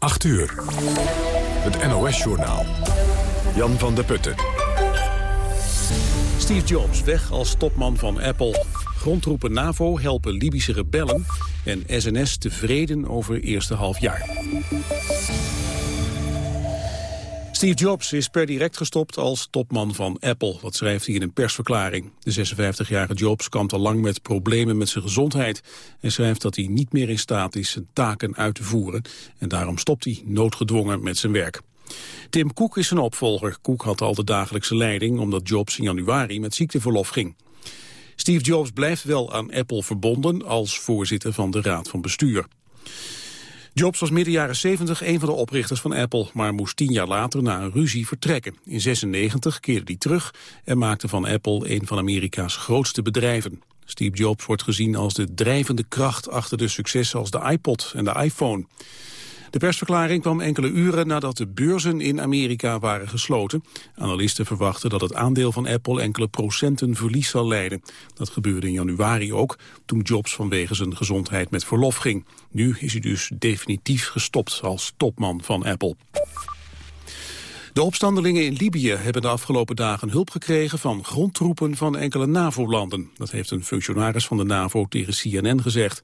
8 uur. Het NOS-journaal. Jan van der Putten. Steve Jobs weg als topman van Apple. Grondtroepen NAVO helpen Libische rebellen. En SNS tevreden over eerste halfjaar. Steve Jobs is per direct gestopt als topman van Apple. Dat schrijft hij in een persverklaring. De 56-jarige Jobs kampt al lang met problemen met zijn gezondheid. En schrijft dat hij niet meer in staat is zijn taken uit te voeren. En daarom stopt hij noodgedwongen met zijn werk. Tim Cook is zijn opvolger. Cook had al de dagelijkse leiding omdat Jobs in januari met ziekteverlof ging. Steve Jobs blijft wel aan Apple verbonden als voorzitter van de Raad van Bestuur. Jobs was midden jaren 70 een van de oprichters van Apple, maar moest tien jaar later na een ruzie vertrekken. In 96 keerde hij terug en maakte van Apple een van Amerika's grootste bedrijven. Steve Jobs wordt gezien als de drijvende kracht achter de successen als de iPod en de iPhone. De persverklaring kwam enkele uren nadat de beurzen in Amerika waren gesloten. Analisten verwachten dat het aandeel van Apple enkele procenten verlies zal leiden. Dat gebeurde in januari ook, toen Jobs vanwege zijn gezondheid met verlof ging. Nu is hij dus definitief gestopt als topman van Apple. De opstandelingen in Libië hebben de afgelopen dagen hulp gekregen van grondtroepen van enkele NAVO-landen. Dat heeft een functionaris van de NAVO tegen CNN gezegd.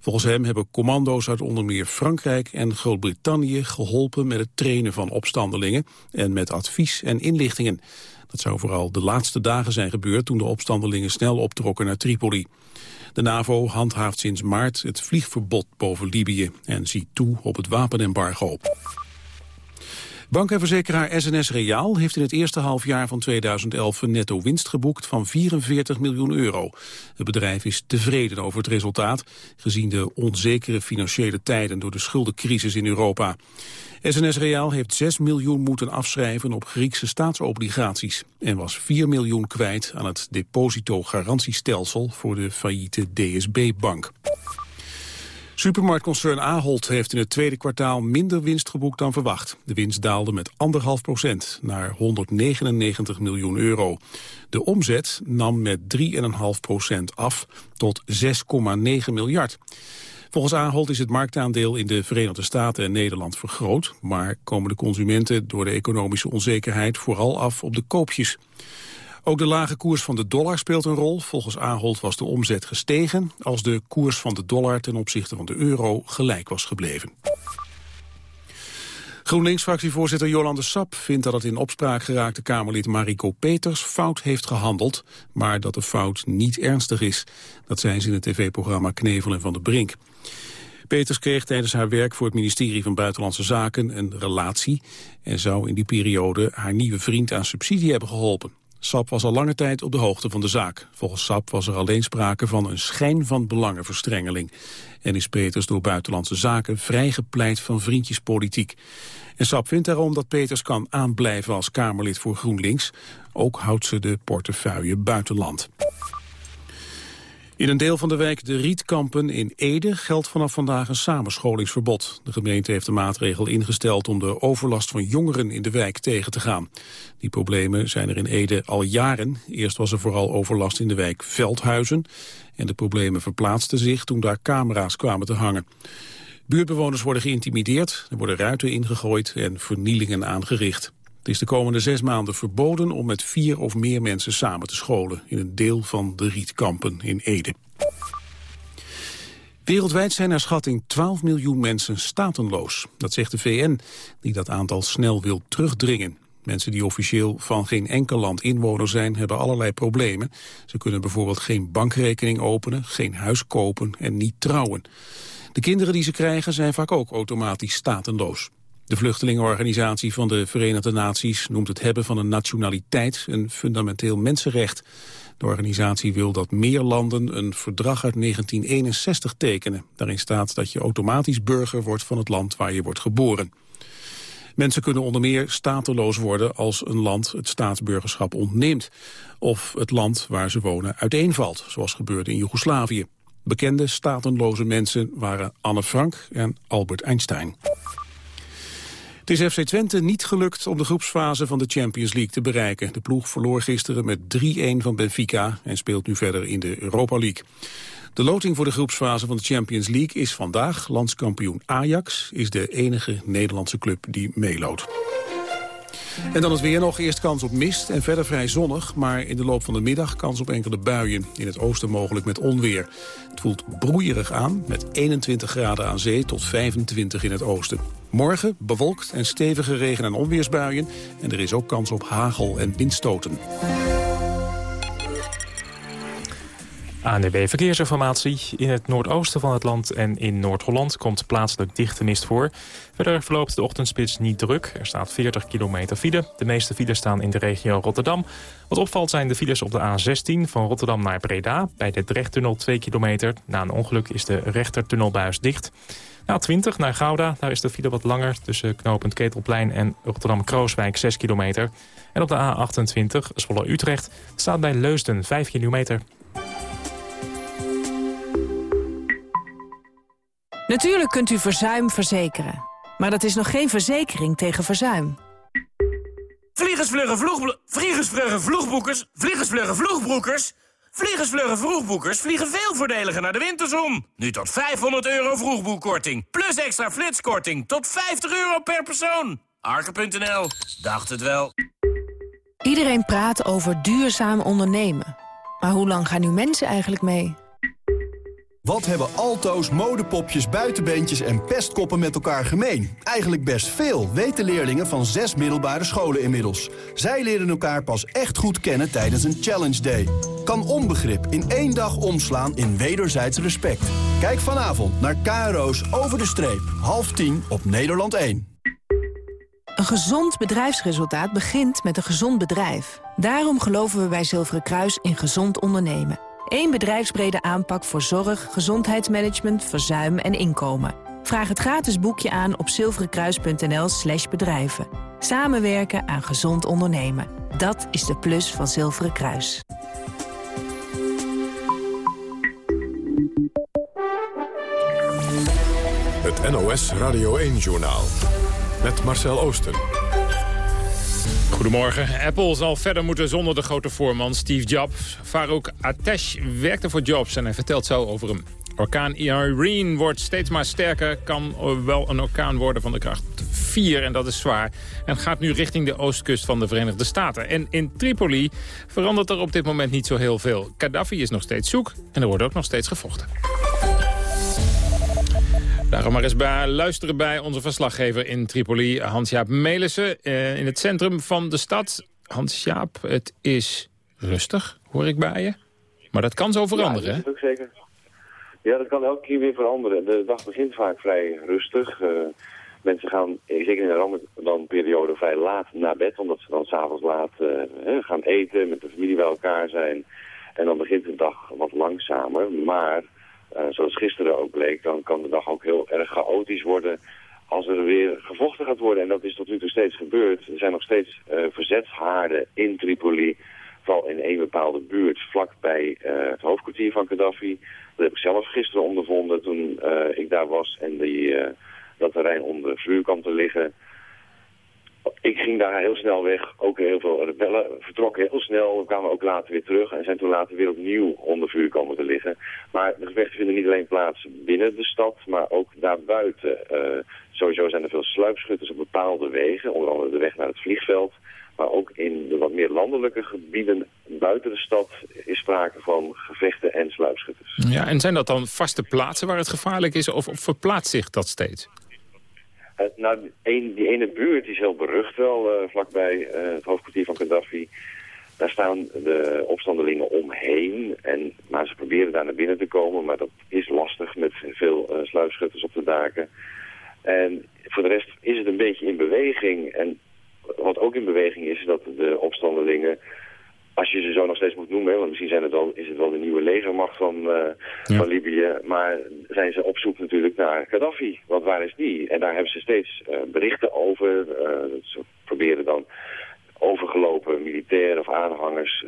Volgens hem hebben commando's uit onder meer Frankrijk en Groot-Brittannië geholpen met het trainen van opstandelingen en met advies en inlichtingen. Dat zou vooral de laatste dagen zijn gebeurd toen de opstandelingen snel optrokken naar Tripoli. De NAVO handhaaft sinds maart het vliegverbod boven Libië en ziet toe op het wapenembargo. Bank en verzekeraar SNS Reaal heeft in het eerste halfjaar van 2011 een netto winst geboekt van 44 miljoen euro. Het bedrijf is tevreden over het resultaat, gezien de onzekere financiële tijden door de schuldencrisis in Europa. SNS Reaal heeft 6 miljoen moeten afschrijven op Griekse staatsobligaties en was 4 miljoen kwijt aan het depositogarantiestelsel voor de failliete DSB-bank. Supermarktconcern Ahold heeft in het tweede kwartaal minder winst geboekt dan verwacht. De winst daalde met 1,5 procent naar 199 miljoen euro. De omzet nam met 3,5 procent af tot 6,9 miljard. Volgens Ahold is het marktaandeel in de Verenigde Staten en Nederland vergroot, maar komen de consumenten door de economische onzekerheid vooral af op de koopjes. Ook de lage koers van de dollar speelt een rol. Volgens Ahold was de omzet gestegen als de koers van de dollar ten opzichte van de euro gelijk was gebleven. GroenLinks-fractievoorzitter Jolande Sap vindt dat het in opspraak geraakte Kamerlid Mariko Peters fout heeft gehandeld, maar dat de fout niet ernstig is. Dat zei ze in het tv-programma Knevel en Van der Brink. Peters kreeg tijdens haar werk voor het ministerie van Buitenlandse Zaken een relatie en zou in die periode haar nieuwe vriend aan subsidie hebben geholpen. Sap was al lange tijd op de hoogte van de zaak. Volgens Sap was er alleen sprake van een schijn van belangenverstrengeling. En is Peters door buitenlandse zaken vrijgepleit van vriendjespolitiek. En Sap vindt daarom dat Peters kan aanblijven als Kamerlid voor GroenLinks. Ook houdt ze de portefeuille buitenland. In een deel van de wijk de Rietkampen in Ede geldt vanaf vandaag een samenscholingsverbod. De gemeente heeft de maatregel ingesteld om de overlast van jongeren in de wijk tegen te gaan. Die problemen zijn er in Ede al jaren. Eerst was er vooral overlast in de wijk Veldhuizen. En de problemen verplaatsten zich toen daar camera's kwamen te hangen. Buurtbewoners worden geïntimideerd, er worden ruiten ingegooid en vernielingen aangericht. Is de komende zes maanden verboden om met vier of meer mensen samen te scholen in een deel van de rietkampen in Ede. Wereldwijd zijn naar schatting 12 miljoen mensen statenloos. Dat zegt de VN, die dat aantal snel wil terugdringen. Mensen die officieel van geen enkel land inwoner zijn, hebben allerlei problemen. Ze kunnen bijvoorbeeld geen bankrekening openen, geen huis kopen en niet trouwen. De kinderen die ze krijgen zijn vaak ook automatisch statenloos. De vluchtelingenorganisatie van de Verenigde Naties noemt het hebben van een nationaliteit een fundamenteel mensenrecht. De organisatie wil dat meer landen een verdrag uit 1961 tekenen. Daarin staat dat je automatisch burger wordt van het land waar je wordt geboren. Mensen kunnen onder meer stateloos worden als een land het staatsburgerschap ontneemt. Of het land waar ze wonen uiteenvalt, zoals gebeurde in Joegoslavië. Bekende stateloze mensen waren Anne Frank en Albert Einstein. Het is FC Twente niet gelukt om de groepsfase van de Champions League te bereiken. De ploeg verloor gisteren met 3-1 van Benfica en speelt nu verder in de Europa League. De loting voor de groepsfase van de Champions League is vandaag. Landskampioen Ajax is de enige Nederlandse club die meeloodt. En dan het weer nog. Eerst kans op mist en verder vrij zonnig. Maar in de loop van de middag kans op enkele buien. In het oosten mogelijk met onweer. Het voelt broeierig aan met 21 graden aan zee tot 25 in het oosten. Morgen bewolkt en stevige regen- en onweersbuien. En er is ook kans op hagel en windstoten. ANDB Verkeersinformatie. In het noordoosten van het land en in Noord-Holland komt plaatselijk dichte mist voor. Verder verloopt de ochtendspits niet druk. Er staat 40 kilometer file. De meeste files staan in de regio Rotterdam. Wat opvalt zijn de files op de A16 van Rotterdam naar Breda. Bij de Drechttunnel 2 kilometer. Na een ongeluk is de rechtertunnelbuis dicht. A20 naar Gouda, daar is de file wat langer... tussen knooppunt Ketelplein en Rotterdam-Krooswijk 6 kilometer. En op de A28 Zwolle-Utrecht staat bij Leusden 5 kilometer. Natuurlijk kunt u verzuim verzekeren. Maar dat is nog geen verzekering tegen verzuim. Vliegersvluggen vloeg... Vliegersvluggen vloegboekers... Vliegersvluggen vloegbroekers... Vliegersvluggen vroegboekers vliegen veel voordeliger naar de winterzon. Nu tot 500 euro vroegboekkorting. Plus extra flitskorting tot 50 euro per persoon. Arke.nl. Dacht het wel. Iedereen praat over duurzaam ondernemen. Maar hoe lang gaan nu mensen eigenlijk mee? Wat hebben alto's, modepopjes, buitenbeentjes en pestkoppen met elkaar gemeen? Eigenlijk best veel, weten leerlingen van zes middelbare scholen inmiddels. Zij leren elkaar pas echt goed kennen tijdens een Challenge Day. Kan onbegrip in één dag omslaan in wederzijds respect. Kijk vanavond naar KRO's Over de Streep, half tien op Nederland 1. Een gezond bedrijfsresultaat begint met een gezond bedrijf. Daarom geloven we bij Zilveren Kruis in gezond ondernemen. Eén bedrijfsbrede aanpak voor zorg, gezondheidsmanagement, verzuim en inkomen. Vraag het gratis boekje aan op zilverenkruis.nl slash bedrijven. Samenwerken aan gezond ondernemen. Dat is de plus van Zilveren Kruis. Het NOS Radio 1-journaal. Met Marcel Oosten. Goedemorgen. Apple zal verder moeten zonder de grote voorman Steve Jobs. Farouk Atesh werkte voor Jobs en hij vertelt zo over hem. Orkaan Irene wordt steeds maar sterker. Kan wel een orkaan worden van de kracht 4 en dat is zwaar. En gaat nu richting de oostkust van de Verenigde Staten. En in Tripoli verandert er op dit moment niet zo heel veel. Gaddafi is nog steeds zoek en er wordt ook nog steeds gevochten. Daarom maar eens bij luisteren bij onze verslaggever in Tripoli, Hans-Jaap Melissen, eh, in het centrum van de stad. Hans-Jaap, het is rustig, hoor ik bij je. Maar dat kan zo veranderen, ja, dat is zeker. Ja, dat kan elke keer weer veranderen. De dag begint vaak vrij rustig. Uh, mensen gaan, zeker in de Ramadan-periode, vrij laat naar bed, omdat ze dan s'avonds laat uh, gaan eten, met de familie bij elkaar zijn. En dan begint de dag wat langzamer, maar uh, zoals gisteren ook bleek, dan kan de dag ook heel erg chaotisch worden als er weer gevochten gaat worden. En dat is tot nu toe steeds gebeurd. Er zijn nog steeds uh, verzetshaarden in Tripoli, vooral in een bepaalde buurt, vlakbij uh, het hoofdkwartier van Gaddafi. Dat heb ik zelf gisteren ondervonden toen ik daar was en die, dat terrein onder vuur kwam te liggen. Ik ging daar heel snel weg. Ook heel veel rebellen vertrokken heel snel. We kwamen ook later weer terug en zijn toen later weer opnieuw onder vuur komen te liggen. Maar de gevechten vinden niet alleen plaats binnen de stad, maar ook daarbuiten. Uh, sowieso zijn er veel sluipschutters op bepaalde wegen, onder andere de weg naar het vliegveld. Maar ook in de wat meer landelijke gebieden buiten de stad is sprake van gevechten en sluipschutters. Ja, en zijn dat dan vaste plaatsen waar het gevaarlijk is of verplaatst zich dat steeds? Uh, nou, die ene buurt is heel berucht wel, uh, vlakbij uh, het hoofdkwartier van Gaddafi. Daar staan de opstandelingen omheen, en, maar ze proberen daar naar binnen te komen. Maar dat is lastig met veel sluipschutters op de daken. En voor de rest is het een beetje in beweging. En wat ook in beweging is, is dat de opstandelingen als je ze zo nog steeds moet noemen, want misschien zijn het dan, is het wel de nieuwe legermacht van, uh, ja. van Libië, maar zijn ze op zoek natuurlijk naar Gaddafi, want waar is die? En daar hebben ze steeds uh, berichten over, uh, ze proberen dan overgelopen militairen of aanhangers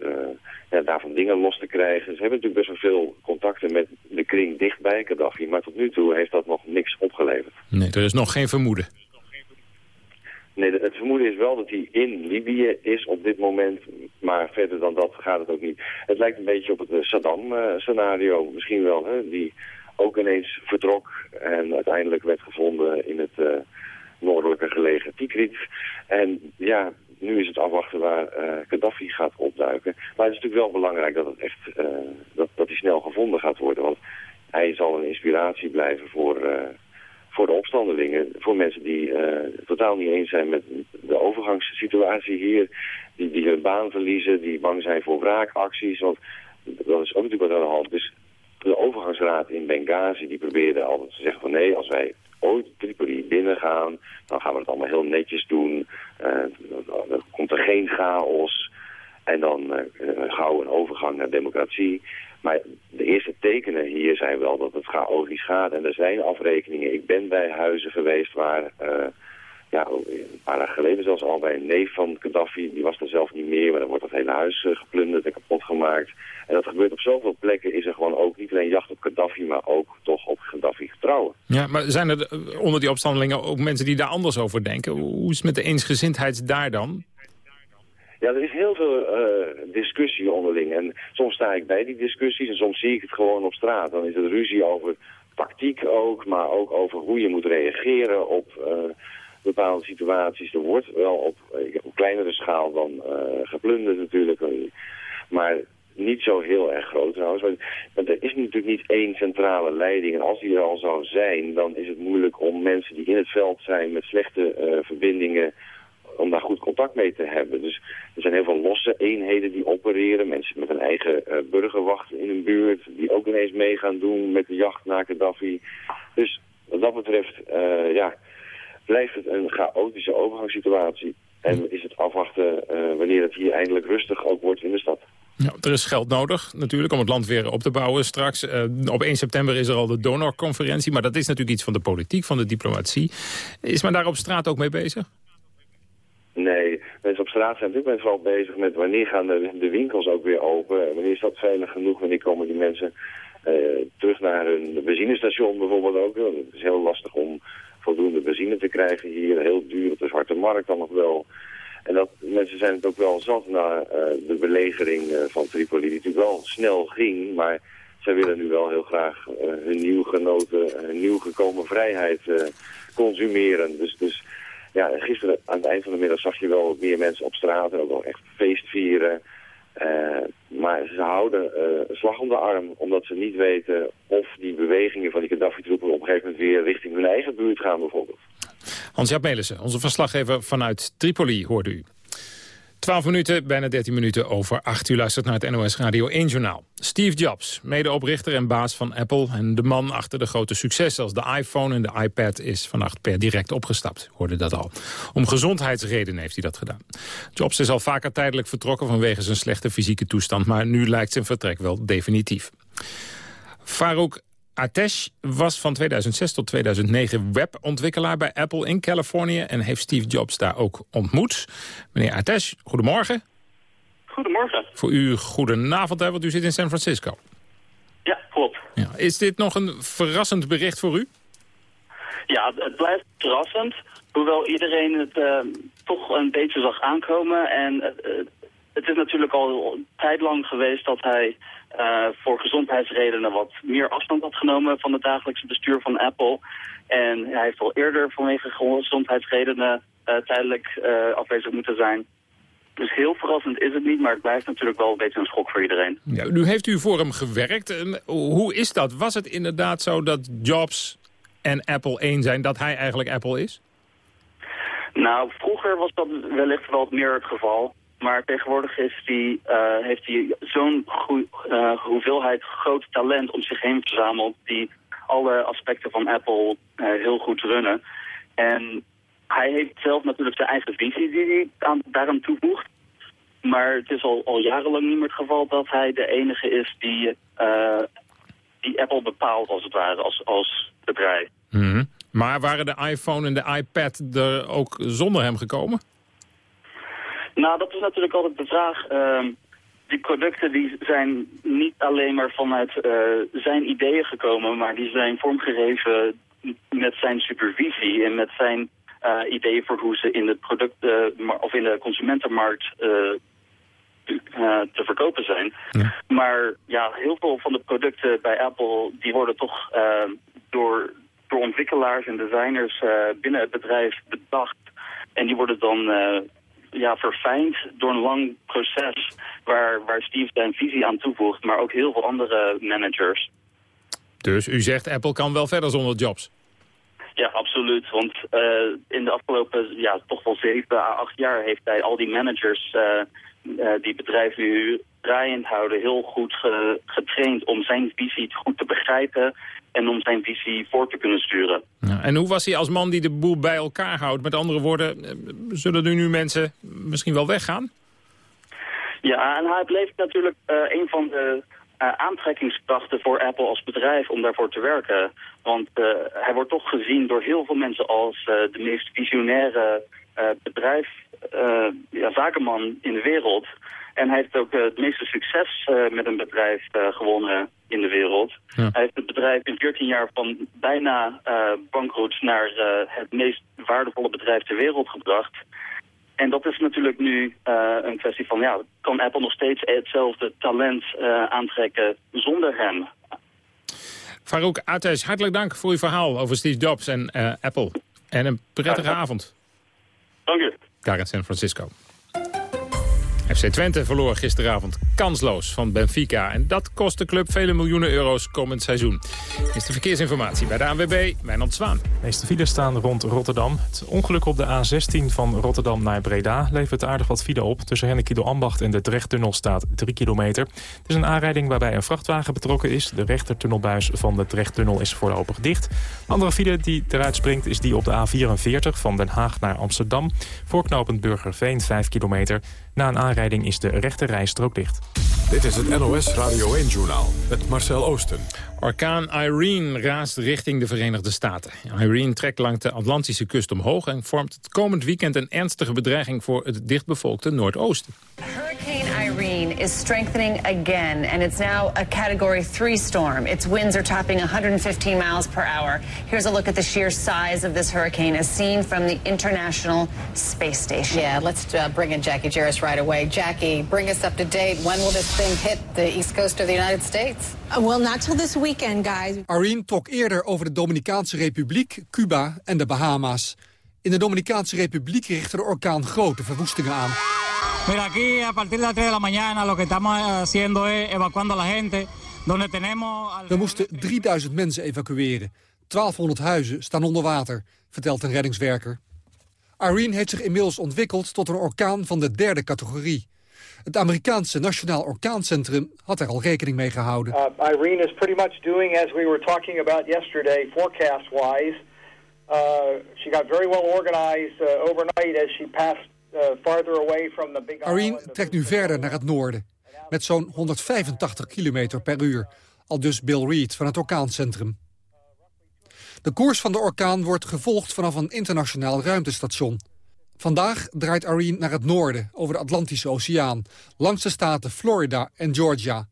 ja, daarvan dingen los te krijgen. Ze hebben natuurlijk best wel veel contacten met de kring dichtbij Gaddafi, maar tot nu toe heeft dat nog niks opgeleverd. Nee, er is nog geen vermoeden. Het vermoeden is wel dat hij in Libië is op dit moment. Maar verder dan dat gaat het ook niet. Het lijkt een beetje op het Saddam-scenario misschien wel. Hè? Die ook ineens vertrok en uiteindelijk werd gevonden in het noordelijke gelegen Tikrit. En ja, nu is het afwachten waar uh, Gaddafi gaat opduiken. Maar het is natuurlijk wel belangrijk dat, het echt, uh, dat, dat hij snel gevonden gaat worden. Want hij zal een inspiratie blijven voor, uh, voor de opstandelingen. Voor mensen die totaal niet eens zijn met de overgangssituatie hier. Die, die hun baan verliezen, die bang zijn voor wraakacties. Want dat is ook natuurlijk wat aan de hand. Dus de overgangsraad in Benghazi die probeerde altijd te zeggen van nee, als wij ooit Tripoli binnengaan, dan gaan we het allemaal heel netjes doen. Uh, dan komt er geen chaos. En dan uh, gauw een overgang naar democratie. Maar de eerste tekenen hier zijn wel dat het chaotisch gaat. En er zijn afrekeningen. Ik ben bij huizen geweest waar... Uh, ja, een paar dagen geleden zelfs al bij een neef van Gaddafi. Die was er zelf niet meer, maar dan wordt dat hele huis geplunderd en kapot gemaakt. En dat gebeurt op zoveel plekken. Is er gewoon ook niet alleen jacht op Gaddafi, maar ook toch op Gaddafi getrouwen. Ja, maar zijn er onder die opstandelingen ook mensen die daar anders over denken? Hoe is het met de eensgezindheid daar dan? Ja, er is heel veel uh, discussie onderling. En soms sta ik bij die discussies en soms zie ik het gewoon op straat. Dan is het ruzie over tactiek ook, maar ook over hoe je moet reageren op uh, bepaalde situaties. Er wordt wel op, op kleinere schaal dan geplunderd natuurlijk. Maar niet zo heel erg groot trouwens. Maar, er is natuurlijk niet één centrale leiding. En als die er al zou zijn, dan is het moeilijk om mensen die in het veld zijn met slechte verbindingen om daar goed contact mee te hebben. Dus er zijn heel veel losse eenheden die opereren. Mensen met een eigen uh, burgerwacht in een buurt... die ook ineens mee gaan doen met de jacht naar Gaddafi. Dus wat dat betreft uh, ja, blijft het een chaotische overgangssituatie. En is het afwachten uh, wanneer het hier eindelijk rustig ook wordt in de stad. Ja, er is geld nodig natuurlijk om het land weer op te bouwen straks. Uh, op 1 september is er al de donorconferentie. Maar dat is natuurlijk iets van de politiek, van de diplomatie. Is men daar op straat ook mee bezig? Op straat zijn natuurlijk vooral bezig met wanneer gaan de, de, winkels ook weer open. Wanneer is dat veilig genoeg? Wanneer komen die mensen uh, terug naar hun benzinestation bijvoorbeeld ook? Het is heel lastig om voldoende benzine te krijgen hier. Heel duur op de zwarte markt dan nog wel. En dat mensen zijn het ook wel zat na uh, de belegering uh, van Tripoli, die natuurlijk wel snel ging, maar zij willen nu wel heel graag hun nieuw genoten, hun nieuw gekomen vrijheid consumeren. Dus, dus ja, gisteren aan het eind van de middag zag je wel meer mensen op straat en ook wel echt feest vieren. maar ze houden een slag om de arm, omdat ze niet weten of die bewegingen van die Gaddafi-troepen op een gegeven moment weer richting hun eigen buurt gaan bijvoorbeeld. Hans-Jaap Melissen, onze verslaggever vanuit Tripoli, hoorde u. 12 minuten, bijna 13 minuten over 8. U luistert naar het NOS Radio 1 Journaal. Steve Jobs, medeoprichter en baas van Apple... en de man achter de grote successen als de iPhone en de iPad... is vannacht per direct opgestapt, hoorde dat al. Om gezondheidsredenen heeft hij dat gedaan. Jobs is al vaker tijdelijk vertrokken vanwege zijn slechte fysieke toestand... maar nu lijkt zijn vertrek wel definitief. Farouk Atesh was van 2006 tot 2009 webontwikkelaar bij Apple in Californië... en heeft Steve Jobs daar ook ontmoet. Meneer Atesh, goedemorgen. Goedemorgen. Voor u goedenavond, hè, want u zit in San Francisco. Ja, klopt. Ja. Is dit nog een verrassend bericht voor u? Ja, het blijft verrassend. Hoewel iedereen het uh, toch een beetje zag aankomen. En uh, het is natuurlijk al een tijd lang geweest dat hij uh, voor gezondheidsredenen wat meer afstand had genomen van het dagelijkse bestuur van Apple. En hij heeft al eerder vanwege gezondheidsredenen uh, tijdelijk uh, afwezig moeten zijn. Dus heel verrassend is het niet, maar het blijft natuurlijk wel een beetje een schok voor iedereen. Ja, nu heeft u voor hem gewerkt. En hoe is dat? Was het inderdaad zo dat Jobs en Apple één zijn, dat hij eigenlijk Apple is? Nou, vroeger was dat wellicht wel meer het geval. Maar tegenwoordig is uh, heeft hij zo'n uh, hoeveelheid groot talent om zich heen verzameld... die alle aspecten van Apple uh, heel goed runnen. En hij heeft zelf natuurlijk zijn eigen visie die hij aan, daaraan toevoegt. Maar het is al, al jarenlang niet meer het geval dat hij de enige is die, die Apple bepaalt, als het ware, als, als bedrijf. -hmm. Maar waren de iPhone en de iPad er ook zonder hem gekomen? Nou, dat is natuurlijk altijd de vraag. Uh, die producten die zijn niet alleen maar vanuit uh, zijn ideeën gekomen, maar die zijn vormgegeven met zijn supervisie en met zijn ideeën voor hoe ze in de producten of in de consumentenmarkt te verkopen zijn. Maar ja, heel veel van de producten bij Apple die worden toch door, door ontwikkelaars en designers binnen het bedrijf bedacht. En die worden dan ja, verfijnd door een lang proces waar, waar Steve zijn visie aan toevoegt, maar ook heel veel andere managers. Dus u zegt Apple kan wel verder zonder Jobs? Ja, absoluut. Want uh, in de afgelopen ja, toch wel zeven à acht jaar heeft hij al die managers uh, uh, die bedrijf nu draaiend houden heel goed ge getraind om zijn visie goed te begrijpen en om zijn visie voor te kunnen sturen. Ja, en hoe was hij als man die de boel bij elkaar houdt? Met andere woorden, zullen er nu mensen misschien wel weggaan? Ja, en hij bleef natuurlijk uh, een van de uh, aantrekkingskrachten voor Apple als bedrijf om daarvoor te werken. Want uh, hij wordt toch gezien door heel veel mensen als de meest visionaire bedrijf, ja, zakenman in de wereld. En hij heeft ook het meeste succes met een bedrijf gewonnen in de wereld. Ja. Hij heeft het bedrijf in 14 jaar van bijna bankroet naar het meest waardevolle bedrijf ter wereld gebracht. En dat is natuurlijk nu uh, een kwestie van, ja, kan Apple nog steeds hetzelfde talent uh, aantrekken zonder hem? Farouk Ates, hartelijk dank voor uw verhaal over Steve Jobs en uh, Apple. En een prettige ja, avond. Dank u. Daar in San Francisco. FC Twente verloor gisteravond kansloos van Benfica. En dat kost de club vele miljoenen euro's komend seizoen. Is de verkeersinformatie bij de ANWB, Wijnand Zwaan. De meeste files staan rond Rotterdam. Het ongeluk op de A16 van Rotterdam naar Breda levert aardig wat file op. Tussen Hennekido Ambacht en de Drechttunnel staat 3 kilometer. Het is een aanrijding waarbij een vrachtwagen betrokken is. De rechtertunnelbuis van de Drechttunnel is voorlopig dicht. De andere file die eruit springt is die op de A44 van Den Haag naar Amsterdam. Voorknopend Burgerveen 5 kilometer. Na een aanrijding is de rechte rijstrook dicht. Dit is het NOS Radio 1-journaal met Marcel Oosten. Orkaan Irene raast richting de Verenigde Staten. Irene trekt langs de Atlantische kust omhoog... en vormt het komend weekend een ernstige bedreiging... voor het dichtbevolkte Noordoosten. Is strengthening again... and it's now a Category 3 storm. Its winds are topping 115 miles per hour. Here's a look at the sheer size of this hurricane... as seen from the International Space Station. Yeah, let's uh, bring in Jackie Jarris right away. Jackie, bring us up to date. When will this thing hit the east coast of the United States? Uh, well, not till this weekend, guys. Irene trok eerder over de Dominicaanse Republiek, Cuba en de Bahama's. In de Dominicaanse Republiek richtte de orkaan grote verwoestingen aan. Mira, aquí a partir de las 3 de la mañana lo que estamos haciendo es evacuando a la gente. Donde tenemos... We moesten 3000 mensen evacueren. 1200 huizen staan onder water, vertelt een reddingswerker. Irene heeft zich inmiddels ontwikkeld tot een orkaan van de derde categorie. Het Amerikaanse Nationaal Orkaancentrum had er al rekening mee gehouden. Uh, Irene is pretty much doing as we were talking about yesterday, forecast-wise. Uh, she got very well organized uh, overnight as she passed Big Irene trekt nu verder naar het noorden, met zo'n 185 km per uur. Al dus Bill Reed van het orkaancentrum. De koers van de orkaan wordt gevolgd vanaf een internationaal ruimtestation. Vandaag draait Irene naar het noorden, over de Atlantische Oceaan... langs de staten Florida en Georgia.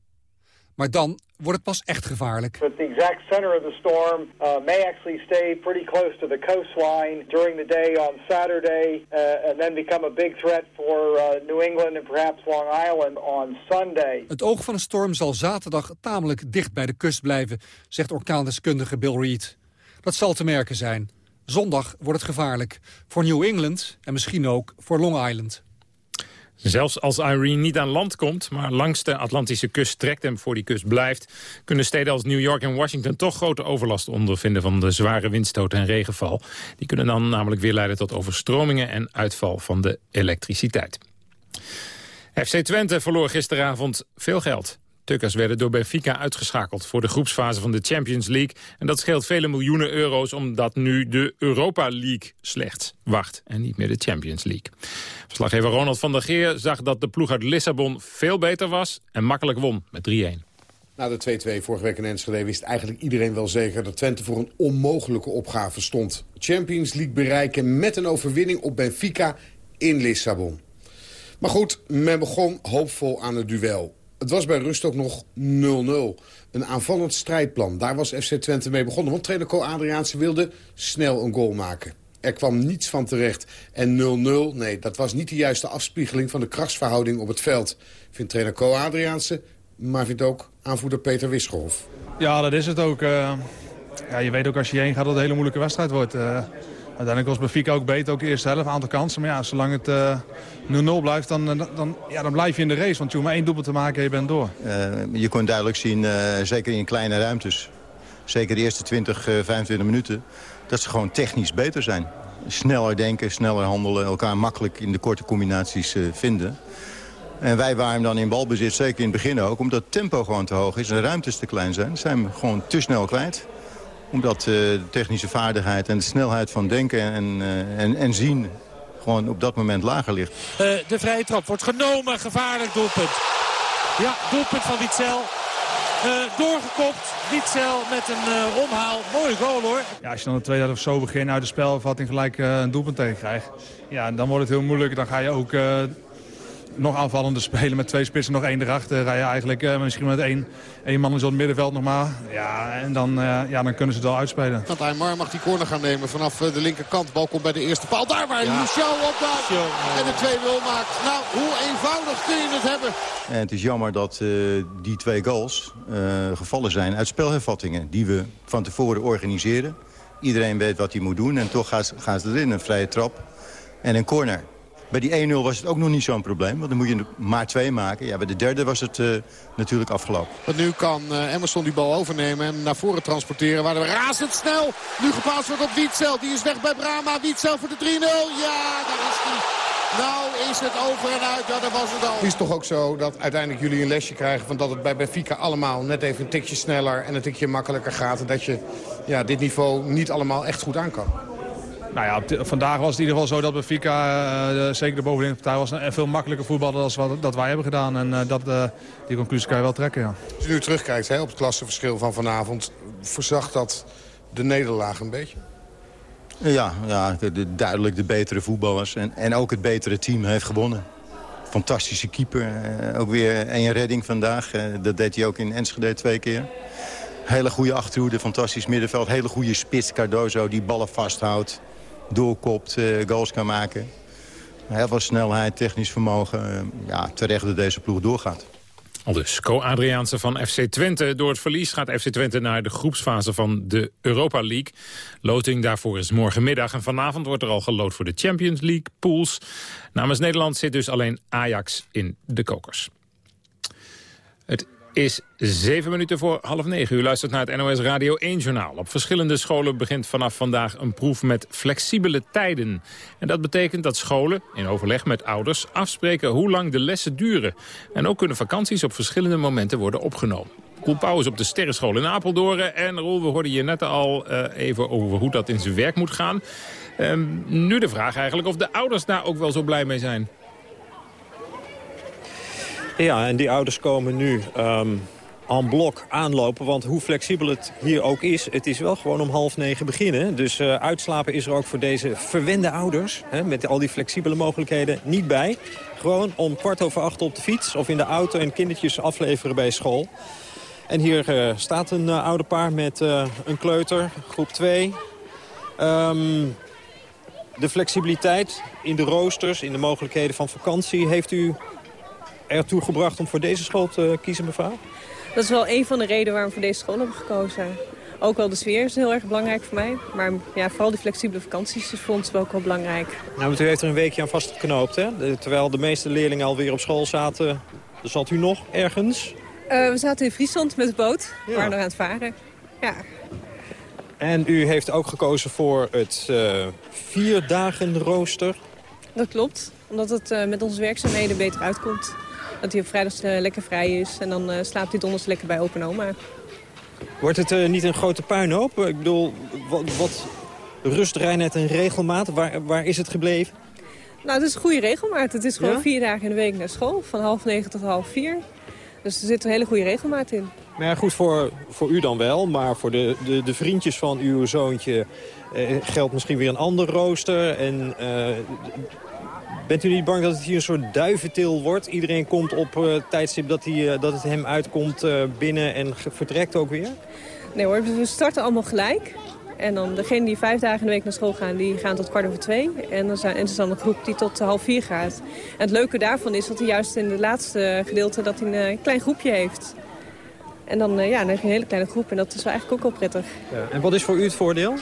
Maar dan wordt het pas echt gevaarlijk. But the exact center of the storm uh, may actually stay pretty close to the coastline during the day on Saturday... Uh, and then become a big threat for uh, New England and perhaps Long Island on Sunday. Het oog van de storm zal zaterdag tamelijk dicht bij de kust blijven... zegt orkaandeskundige Bill Reed. Dat zal te merken zijn. Zondag wordt het gevaarlijk. Voor New England en misschien ook voor Long Island. Zelfs als Irene niet aan land komt, maar langs de Atlantische kust trekt en voor die kust blijft, kunnen steden als New York en Washington toch grote overlast ondervinden van de zware windstoten en regenval. Die kunnen dan namelijk weer leiden tot overstromingen en uitval van de elektriciteit. FC Twente verloor gisteravond veel geld. Tukkers werden door Benfica uitgeschakeld voor de groepsfase van de Champions League. En dat scheelt vele miljoenen euro's omdat nu de Europa League slechts wacht. En niet meer de Champions League. Verslaggever Ronald van der Geer zag dat de ploeg uit Lissabon veel beter was en makkelijk won met 3-1. Na de 2-2 vorige week in Enschede wist eigenlijk iedereen wel zeker... dat Twente voor een onmogelijke opgave stond. Champions League bereiken met een overwinning op Benfica in Lissabon. Maar goed, men begon hoopvol aan het duel. Het was bij rust ook nog 0-0. Een aanvallend strijdplan. Daar was FC Twente mee begonnen. Want trainer Co Adriaanse wilde snel een goal maken. Er kwam niets van terecht. En 0-0, nee, dat was niet de juiste afspiegeling van de krachtsverhouding op het veld. Vindt trainer Co Adriaanse, maar vindt ook aanvoerder Peter Wisselhof. Ja, dat is het ook. Uh, ja, je weet ook als je heen gaat dat het een hele moeilijke wedstrijd wordt. Uh, uiteindelijk was Benfica ook beter, ook de eerste helft, aantal kansen. Maar ja, zolang het 0-0 uh, blijft, dan, dan, ja, dan blijf je in de race. Want je hoeft maar één doelpunt te maken en je bent door. je kon duidelijk zien, zeker in kleine ruimtes... zeker de eerste 20, 25 minuten... dat ze gewoon technisch beter zijn. Sneller denken, sneller handelen, elkaar makkelijk in de korte combinaties vinden... En wij waren dan in balbezit, zeker in het begin ook... omdat het tempo gewoon te hoog is en de ruimtes te klein zijn. zijn gewoon te snel kwijt. Omdat uh, de technische vaardigheid en de snelheid van denken en, uh, en, en zien... gewoon op dat moment lager ligt. Uh, de vrije trap wordt genomen, gevaarlijk doelpunt. Ja, doelpunt van Witzel. doorgekopt, Witzel met een omhaal. Mooie goal hoor. Ja, als je dan de tweede helft zo begint uit de spelvatting gelijk een doelpunt tegen krijgt... Ja, dan wordt het heel moeilijk. Dan ga je ook nog aanvallende spelen met twee spitsen, nog één erachter. Rij je eigenlijk uh, misschien met één, één man in zo'n middenveld nog maar. Ja, en dan, uh, ja, dan kunnen ze het wel uitspelen. Want Aymar mag die corner gaan nemen vanaf uh, de linkerkant. Bal komt bij de eerste paal. Daar waar ja. Luciao opdaagt en de 2-0 maakt. Nou, hoe eenvoudig kun je het hebben? En het is jammer dat die twee goals gevallen zijn uit spelhervattingen. Die we van tevoren organiseren. Iedereen weet wat hij moet doen en toch gaan ze, gaan ze erin. Een vrije trap en een corner. Bij die 1-0 was het ook nog niet zo'n probleem. Want dan moet je er maar twee maken. Ja, bij de derde was het uh, natuurlijk afgelopen. Want nu kan uh, Emerson die bal overnemen en naar voren transporteren. Waar we razendsnel nu gepaast wordt op Wietzel. Die is weg bij Brama. Wietzel voor de 3-0. Ja, daar is hij. Nou is het over en uit. Ja, dat was het al. Het is toch ook zo dat uiteindelijk jullie een lesje krijgen... van dat het bij Benfica allemaal net even een tikje sneller en een tikje makkelijker gaat. En dat je ja, dit niveau niet allemaal echt goed aan kan. Nou ja, vandaag was het in ieder geval zo dat Benfica, uh, zeker de bovenin partij, was een veel makkelijker voetballer dan wat dat wij hebben gedaan. En uh, dat, uh, die conclusie kan je wel trekken, ja. Als je nu terugkijkt hè, op het klassenverschil van vanavond, verzag dat de nederlaag een beetje? Ja, ja de, de, duidelijk de betere voetballers en, en ook het betere team heeft gewonnen. Fantastische keeper, ook weer één redding vandaag. dat deed hij ook in Enschede twee keer. Hele goede achterhoede, fantastisch middenveld. Hele goede spits, Cardozo, die ballen vasthoudt doorkopt, uh, goals kan maken. Heel veel snelheid, technisch vermogen. Uh, ja, terecht dat deze ploeg doorgaat. Al dus, Co-Adriaanse van FC Twente. Door het verlies gaat FC Twente naar de groepsfase van de Europa League. Loting daarvoor is morgenmiddag. En vanavond wordt er al gelood voor de Champions League pools. Namens Nederland zit dus alleen Ajax in de kokers. Is zeven minuten voor half negen. U luistert naar het NOS Radio 1-journaal. Op verschillende scholen begint vanaf vandaag een proef met flexibele tijden. En dat betekent dat scholen, in overleg met ouders, afspreken hoe lang de lessen duren. En ook kunnen vakanties op verschillende momenten worden opgenomen. Koel Pauw is op de Sterrenschool in Apeldoorn. En Roel, we hoorden je net al uh, even over hoe dat in zijn werk moet gaan. Um, nu de vraag eigenlijk of de ouders daar ook wel zo blij mee zijn. Ja, en die ouders komen nu um, en blok aanlopen. Want hoe flexibel het hier ook is, het is wel gewoon om half negen beginnen. Dus uh, uitslapen is er ook voor deze verwende ouders... Hè, met al die flexibele mogelijkheden niet bij. Gewoon om kwart over acht op de fiets of in de auto... en kindertjes afleveren bij school. En hier uh, staat een uh, oude paar met een kleuter, groep 2... Um, de flexibiliteit in de roosters, in de mogelijkheden van vakantie... heeft u ertoe gebracht om voor deze school te kiezen, mevrouw? Dat is wel een van de redenen waarom we voor deze school hebben gekozen. Ook wel de sfeer is heel erg belangrijk voor mij. Maar ja, vooral die flexibele vakanties is voor ons ook wel belangrijk. Nou, want u heeft er een weekje aan vastgeknoopt, hè? Terwijl de meeste leerlingen alweer op school zaten. Zat u nog ergens? Uh, we zaten in Friesland met de boot. We waren nog aan het varen. Ja. En u heeft ook gekozen voor het uh, vier dagen rooster. Dat klopt, omdat het uh, met onze werkzaamheden beter uitkomt. Dat hij op vrijdag uh, lekker vrij is en dan uh, slaapt hij donderdag lekker bij open oma. Wordt het uh, niet een grote puinhoop? Ik bedoel, wat, wat rust, reinheid en regelmaat, waar, waar is het gebleven? Nou, het is een goede regelmaat. Het is gewoon ja? vier dagen in de week naar school, van half negen tot half vier. Dus er zit een hele goede regelmaat in. Maar ja, goed, voor, voor u dan wel, maar voor de, de, de vriendjes van uw zoontje eh, geldt misschien weer een ander rooster. En eh, Bent u niet bang dat het hier een soort duiventil wordt? Iedereen komt op uh, tijdstip dat, hij, uh, dat het hem uitkomt uh, binnen en vertrekt ook weer? Nee hoor, we starten allemaal gelijk. En dan degenen die vijf dagen in de week naar school gaan, die gaan tot kwart over twee. En dan zijn, en er is dan een groep die tot half vier gaat. En het leuke daarvan is dat hij juist in het laatste gedeelte dat hij een klein groepje heeft. En dan, ja, dan heb je een hele kleine groep en dat is wel eigenlijk ook wel prettig. Ja. En wat is voor u het voordeel?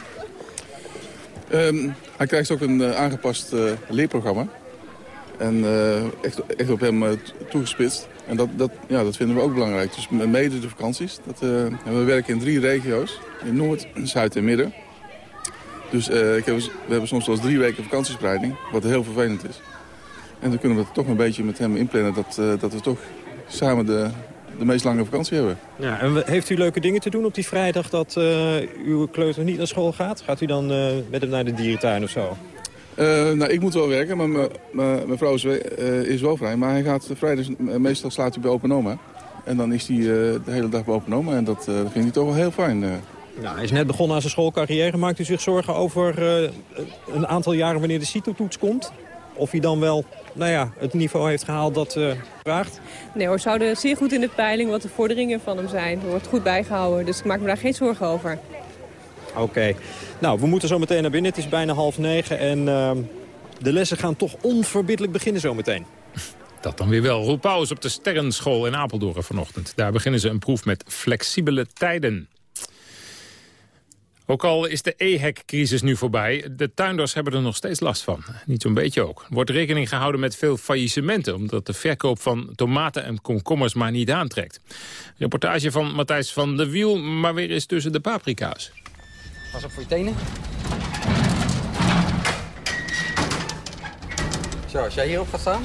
Um, hij krijgt ook een uh, aangepast uh, leerprogramma. En uh, echt, echt op hem toegespitst. En dat, dat, ja, dat vinden we ook belangrijk. Dus mede de vakanties. Dat, we werken in drie regio's. In Noord, Zuid en Midden. Dus we hebben soms wel eens drie weken vakantiespreiding. Wat heel vervelend is. En dan kunnen we toch een beetje met hem inplannen dat, dat we toch samen de, de meest lange vakantie hebben. Ja, en heeft u leuke dingen te doen op die vrijdag dat uw kleuter niet naar school gaat? Gaat u dan met hem naar de dierentuin of zo? Uh, nou, ik moet wel werken, maar mijn vrouw is, is, wel vrij. Maar hij gaat vrijdag, meestal slaat hij bij Open Oma. En dan is hij de hele dag bij Open Oma en dat vind hij toch wel heel fijn. Nou, hij is net begonnen aan zijn schoolcarrière. Maakt u zich zorgen over een aantal jaren wanneer de CITO-toets komt? Of hij dan wel nou ja, het niveau heeft gehaald dat uh, vraagt? Nee hoor, zouden zeer goed in de peiling wat de vorderingen van hem zijn. Er wordt goed bijgehouden, dus ik maak me daar geen zorgen over. Oké. Nou, we moeten zo meteen naar binnen. Het is bijna half negen en uh, de lessen gaan toch onverbiddelijk beginnen zometeen. Dat dan weer wel. Roel Pauws op de Sterrenschool in Apeldoorn vanochtend. Daar beginnen ze een proef met flexibele tijden. Ook al is de EHEC-crisis nu voorbij, de tuinders hebben er nog steeds last van. Niet zo'n beetje ook. Wordt rekening gehouden met veel faillissementen... omdat de verkoop van tomaten en komkommers maar niet aantrekt. Reportage van Matthijs van de Wiel, maar weer eens tussen de paprika's. Pas op voor je tenen. Zo, als jij hierop gaat staan.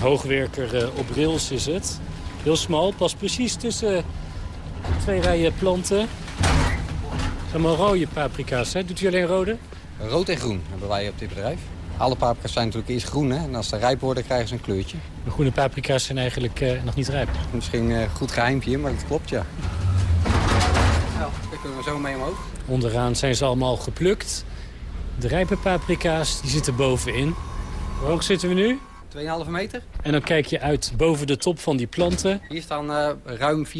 Hoogwerker uh, op rails is het. Heel smal, past precies tussen twee rijen planten allemaal rode paprika's, hè? Doet u alleen rode? Rood en groen hebben wij op dit bedrijf. Alle paprika's zijn natuurlijk eerst groen, hè? En als ze rijp worden, krijgen ze een kleurtje. De groene paprika's zijn eigenlijk uh, nog niet rijp. Misschien een uh, goed geheimpje, maar dat klopt, ja. Nou, daar kunnen we zo mee omhoog. Onderaan zijn ze allemaal geplukt. De rijpe paprika's, die zitten bovenin. Hoe hoog zitten we nu? 2,5 meter. En dan kijk je uit boven de top van die planten. Hier staan uh, ruim 430.000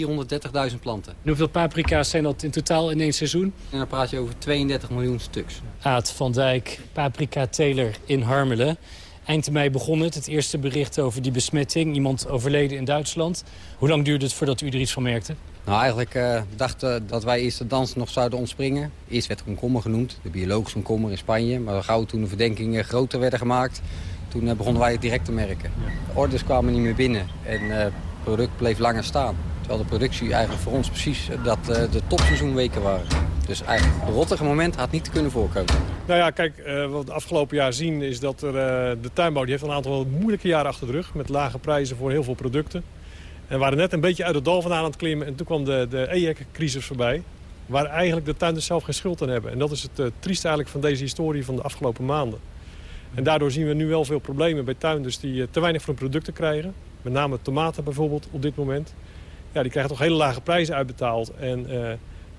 planten. En hoeveel paprika's zijn dat in totaal in één seizoen? En dan praat je over 32 miljoen stuks. Aad van Dijk, paprika-teler in Harmelen. Eind mei begon het, het eerste bericht over die besmetting. Iemand overleden in Duitsland. Hoe lang duurde het voordat u er iets van merkte? Nou, eigenlijk uh, dachten dat wij eerst de dans nog zouden ontspringen. Eerst werd komkommer genoemd, de biologische komkommer in Spanje. Maar gauw toen de verdenkingen groter werden gemaakt... Toen eh, begonnen wij het direct te merken. Orders kwamen niet meer binnen en eh, het product bleef langer staan. Terwijl de productie eigenlijk voor ons precies eh, dat de topseizoenweken waren. Dus eigenlijk het rottige moment had niet kunnen voorkomen. Nou ja, kijk, wat we afgelopen jaar zien is dat er, de tuinbouw die heeft een aantal moeilijke jaren achter de rug. Met lage prijzen voor heel veel producten. En waren net een beetje uit het dal vandaan aan het klimmen. En toen kwam de, de EHEC-crisis voorbij. Waar eigenlijk de tuinders zelf geen schuld aan hebben. En dat is het uh, triest eigenlijk van deze historie van de afgelopen maanden. En daardoor zien we nu wel veel problemen bij tuinders die eh, te weinig voor hun producten krijgen. Met name tomaten bijvoorbeeld op dit moment. Ja, die krijgen toch hele lage prijzen uitbetaald. En uh,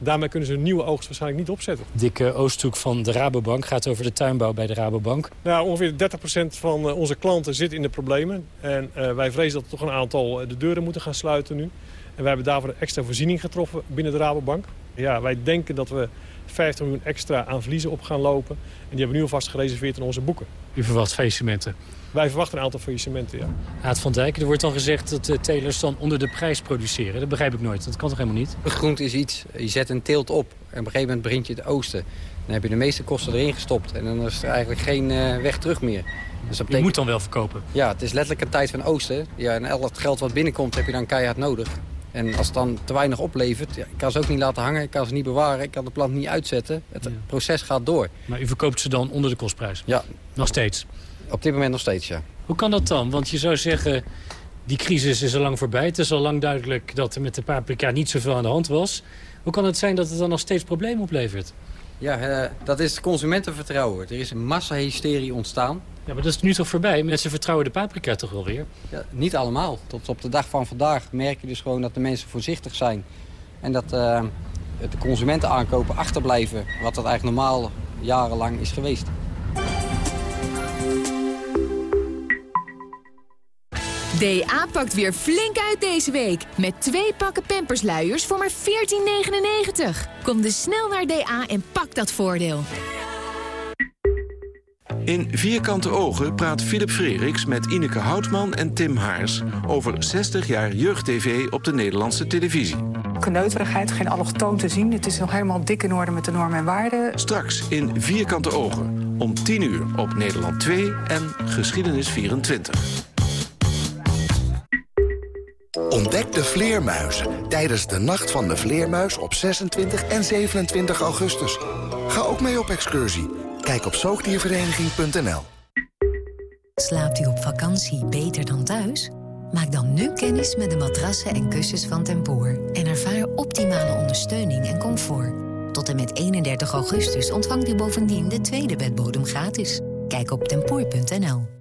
daarmee kunnen ze een nieuwe oogst waarschijnlijk niet opzetten. Dikke Oosthoek van de Rabobank gaat over de tuinbouw bij de Rabobank. Nou, ongeveer 30% van eh, onze klanten zit in de problemen. En uh, wij vrezen dat toch een aantal de deuren moeten gaan sluiten nu. En wij hebben daarvoor een extra voorziening getroffen binnen de Rabobank. Ja, wij denken dat we 50 miljoen extra aan verliezen op gaan lopen. En die hebben we nu alvast gereserveerd in onze boeken. U verwacht faillissementen? Wij verwachten een aantal faillissementen, ja. Aad van Dijk, er wordt dan gezegd dat de telers dan onder de prijs produceren. Dat begrijp ik nooit. Dat kan toch helemaal niet? Groent is iets, je zet een teelt op en op een gegeven moment begint je het oosten. Dan heb je de meeste kosten erin gestopt en dan is er eigenlijk geen uh, weg terug meer. Dus dat betekent... Je moet dan wel verkopen? Ja, het is letterlijk een tijd van oosten. Ja, en al het geld wat binnenkomt heb je dan keihard nodig. En als het dan te weinig oplevert, ik kan ze ook niet laten hangen, ik kan ze niet bewaren, ik kan de plant niet uitzetten. Het proces gaat door. Maar u verkoopt ze dan onder de kostprijs? Ja. Nog steeds? Op dit moment nog steeds, ja. Hoe kan dat dan? Want je zou zeggen, die crisis is al lang voorbij. Het is al lang duidelijk dat er met de paprika niet zoveel aan de hand was. Hoe kan het zijn dat het dan nog steeds problemen oplevert? Ja, uh, dat is consumentenvertrouwen. Er is een massahysterie ontstaan. Ja, maar dat is nu toch voorbij? Mensen vertrouwen de paprika toch wel weer? Ja, niet allemaal. Tot op de dag van vandaag merk je dus gewoon dat de mensen voorzichtig zijn. En dat uh, de consumenten aankopen achterblijven. Wat dat eigenlijk normaal jarenlang is geweest. DA pakt weer flink uit deze week. Met twee pakken pampersluiers voor maar 14,99. Kom dus snel naar DA en pak dat voordeel. In Vierkante Ogen praat Philip Freriks met Ineke Houtman en Tim Haars... over 60 jaar jeugd-tv op de Nederlandse televisie. Kneuterigheid, geen allochtoon te zien. Het is nog helemaal dik in orde met de normen en waarden. Straks in Vierkante Ogen, om 10 uur op Nederland 2 en Geschiedenis 24. Ontdek de vleermuizen tijdens de Nacht van de Vleermuis op 26 en 27 augustus. Ga ook mee op excursie. Kijk op zoogdiervereniging.nl. Slaapt u op vakantie beter dan thuis? Maak dan nu kennis met de matrassen en kussens van Tempoor... en ervaar optimale ondersteuning en comfort. Tot en met 31 augustus ontvangt u bovendien de tweede bedbodem gratis. Kijk op tempoor.nl.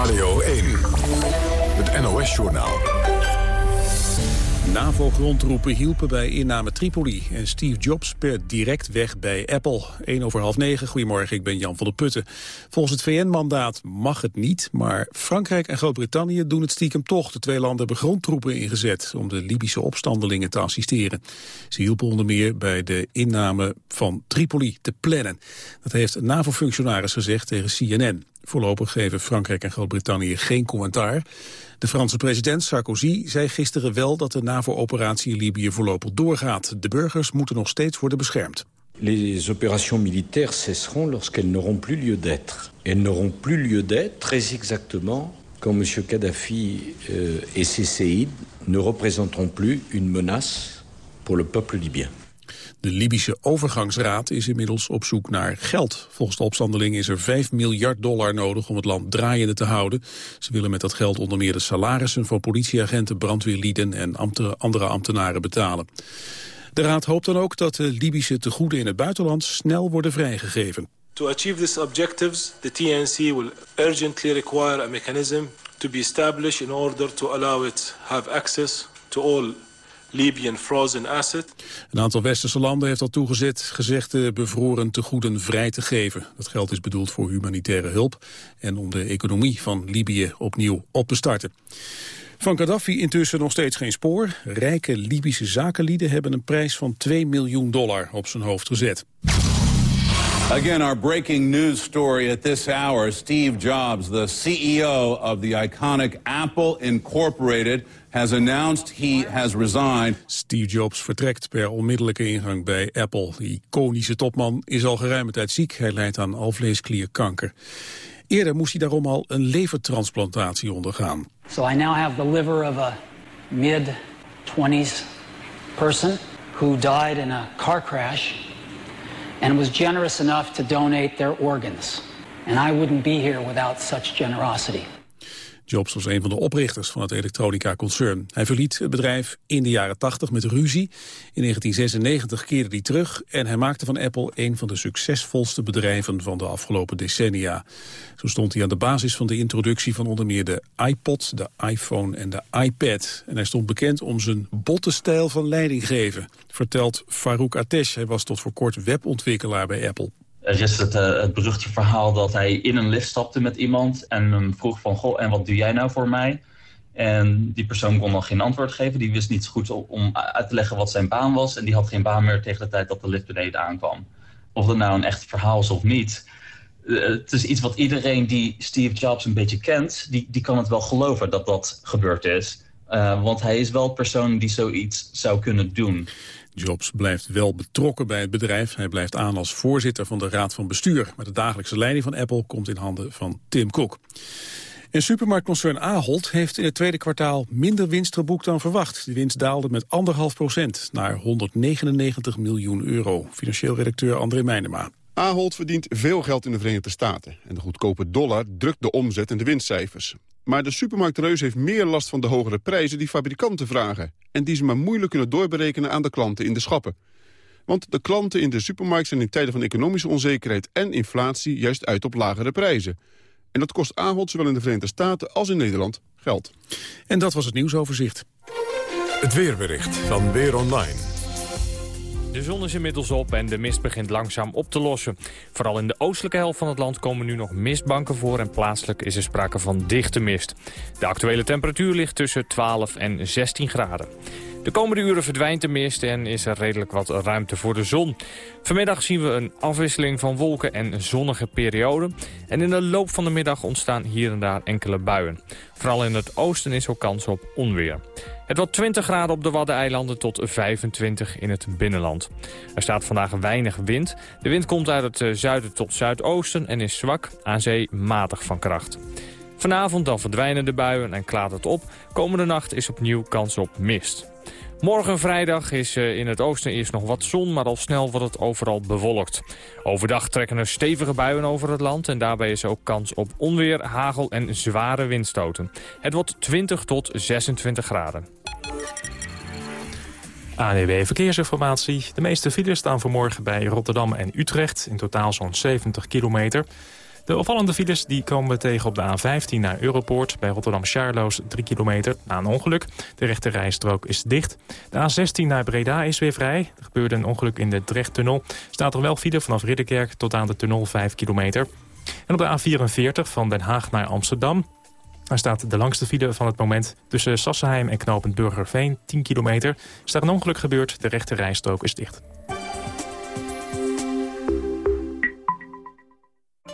Radio 1, het NOS-journaal. NAVO-grondtroepen hielpen bij inname Tripoli en Steve Jobs per direct weg bij Apple. 1 over half negen. Goedemorgen, ik ben Jan van der Putten. Volgens het VN-mandaat mag het niet, maar Frankrijk en Groot-Brittannië doen het stiekem toch. De twee landen hebben grondtroepen ingezet om de Libische opstandelingen te assisteren. Ze hielpen onder meer bij de inname van Tripoli te plannen. Dat heeft een NAVO-functionaris gezegd tegen CNN. Voorlopig geven Frankrijk en Groot-Brittannië geen commentaar. De Franse president Sarkozy zei gisteren wel dat de NAVO-operatie in Libië voorlopig doorgaat. De burgers moeten nog steeds worden beschermd. Les opérations militaires cesseront lorsqu'elles n'auront plus lieu d'être. Elles n'auront plus lieu d'être très exactement quand M. Kadhafi euh, et ses séides ne représenteront plus une menace pour le peuple libyen. De Libische overgangsraad is inmiddels op zoek naar geld. Volgens de opstandelingen is er 5 miljard dollar nodig om het land draaiende te houden. Ze willen met dat geld onder meer de salarissen van politieagenten, brandweerlieden en andere ambtenaren betalen. De raad hoopt dan ook dat de Libische tegoeden in het buitenland snel worden vrijgegeven. To achieve these objectives, the TNC will urgently require a mechanism to be established in order to allow it have access to all Libyan frozen asset. Een aantal westerse landen heeft al toegezet gezegd de bevroren tegoeden vrij te geven. Dat geld is bedoeld voor humanitaire hulp en om de economie van Libië opnieuw op te starten. Van Gaddafi intussen nog steeds geen spoor. Rijke Libische zakenlieden hebben een prijs van 2 miljoen dollar op zijn hoofd gezet. Again, our breaking news story at this hour. Steve Jobs, the CEO of the iconic Apple Incorporated, has announced he has resigned. Steve Jobs vertrekt per onmiddellijke ingang bij Apple. De iconische topman is al geruime tijd ziek. Hij lijdt aan alvleesklierkanker. Eerder moest hij daarom al een levertransplantatie ondergaan. So I now have the liver of a mid-20s person who died in a car crash and was generous enough to donate their organs. And I wouldn't be here without such generosity. Jobs was een van de oprichters van het elektronica-concern. Hij verliet het bedrijf in de jaren 80 met ruzie. In 1996 keerde hij terug en hij maakte van Apple een van de succesvolste bedrijven van de afgelopen decennia. Zo stond hij aan de basis van de introductie van onder meer de iPod, de iPhone en de iPad. En hij stond bekend om zijn botte stijl van leidinggeven, vertelt Farouk Atesh. Hij was tot voor kort webontwikkelaar bij Apple. Er is het, uh, het beruchte verhaal dat hij in een lift stapte met iemand... en hem vroeg van, goh, en wat doe jij nou voor mij? En die persoon kon nog geen antwoord geven. Die wist niet goed om uit te leggen wat zijn baan was. En die had geen baan meer tegen de tijd dat de lift beneden aankwam. Of dat nou een echt verhaal is of niet. Uh, het is iets wat iedereen die Steve Jobs een beetje kent... die, die kan het wel geloven dat dat gebeurd is. Uh, want hij is wel persoon die zoiets zou kunnen doen. Jobs blijft wel betrokken bij het bedrijf. Hij blijft aan als voorzitter van de Raad van Bestuur. Maar de dagelijkse leiding van Apple komt in handen van Tim Cook. En supermarktconcern Ahold heeft in het tweede kwartaal minder winst geboekt dan verwacht. De winst daalde met anderhalf procent naar 199 miljoen euro. Financieel redacteur André Meijnema. Ahold verdient veel geld in de Verenigde Staten. En de goedkope dollar drukt de omzet en de winstcijfers. Maar de supermarktreus heeft meer last van de hogere prijzen die fabrikanten vragen. En die ze maar moeilijk kunnen doorberekenen aan de klanten in de schappen. Want de klanten in de supermarkt zijn in tijden van economische onzekerheid en inflatie juist uit op lagere prijzen. En dat kost Ahold zowel in de Verenigde Staten als in Nederland geld. En dat was het nieuwsoverzicht. Het weerbericht van Weer Online. De zon is inmiddels op en de mist begint langzaam op te lossen. Vooral in de oostelijke helft van het land komen nu nog mistbanken voor... en plaatselijk is er sprake van dichte mist. De actuele temperatuur ligt tussen 12 en 16 graden. De komende uren verdwijnt de mist en is er redelijk wat ruimte voor de zon. Vanmiddag zien we een afwisseling van wolken en zonnige perioden. En in de loop van de middag ontstaan hier en daar enkele buien. Vooral in het oosten is ook kans op onweer. Het wordt 20 graden op de Waddeneilanden tot 25 in het binnenland. Er staat vandaag weinig wind. De wind komt uit het eh, zuiden tot zuidoosten en is zwak, aan zee matig van kracht. Vanavond dan verdwijnen de buien en klaart het op. Komende nacht is opnieuw kans op mist. Morgen vrijdag is eh, in het oosten eerst nog wat zon, maar al snel wordt het overal bewolkt. Overdag trekken er stevige buien over het land en daarbij is ook kans op onweer, hagel en zware windstoten. Het wordt 20 tot 26 graden. ANEW Verkeersinformatie. De meeste files staan vanmorgen bij Rotterdam en Utrecht. In totaal zo'n 70 kilometer. De opvallende files die komen we tegen op de A15 naar Europoort... bij Rotterdam-Charloes 3 kilometer na een ongeluk. De rechte rijstrook is dicht. De A16 naar Breda is weer vrij. Er gebeurde een ongeluk in de Drechttunnel. Staat er wel file vanaf Ridderkerk tot aan de tunnel 5 kilometer. En op de A44 van Den Haag naar Amsterdam... Daar staat de langste file van het moment tussen Sassenheim en knooppunt Burgerveen, 10 kilometer. Is daar een ongeluk gebeurd, de rechte rijstrook is dicht.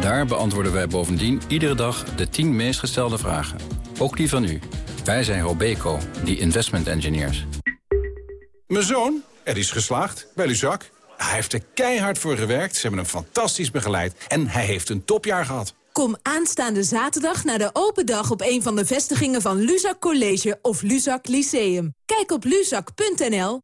Daar beantwoorden wij bovendien iedere dag de 10 meest gestelde vragen. Ook die van u. Wij zijn Robeco, die investment engineers. Mijn zoon, er is geslaagd bij Luzak. Hij heeft er keihard voor gewerkt, ze hebben hem fantastisch begeleid... en hij heeft een topjaar gehad. Kom aanstaande zaterdag naar de open dag op een van de vestigingen van Luzak College of Luzak Lyceum. Kijk op luzak.nl.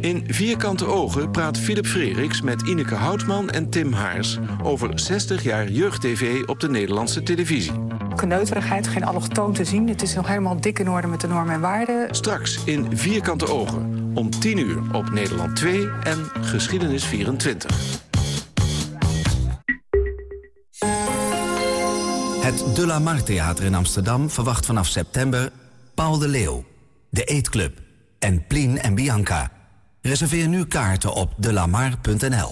In Vierkante Ogen praat Philip Freriks met Ineke Houtman en Tim Haars... over 60 jaar jeugd-tv op de Nederlandse televisie. Kneuterigheid, geen allochtoon te zien. Het is nog helemaal dik in orde met de normen en waarden. Straks in Vierkante Ogen, om 10 uur op Nederland 2 en Geschiedenis 24. Het De La Mar Theater in Amsterdam verwacht vanaf september Paul de Leeuw, De Eetclub en Plien en Bianca. Reserveer nu kaarten op delamar.nl.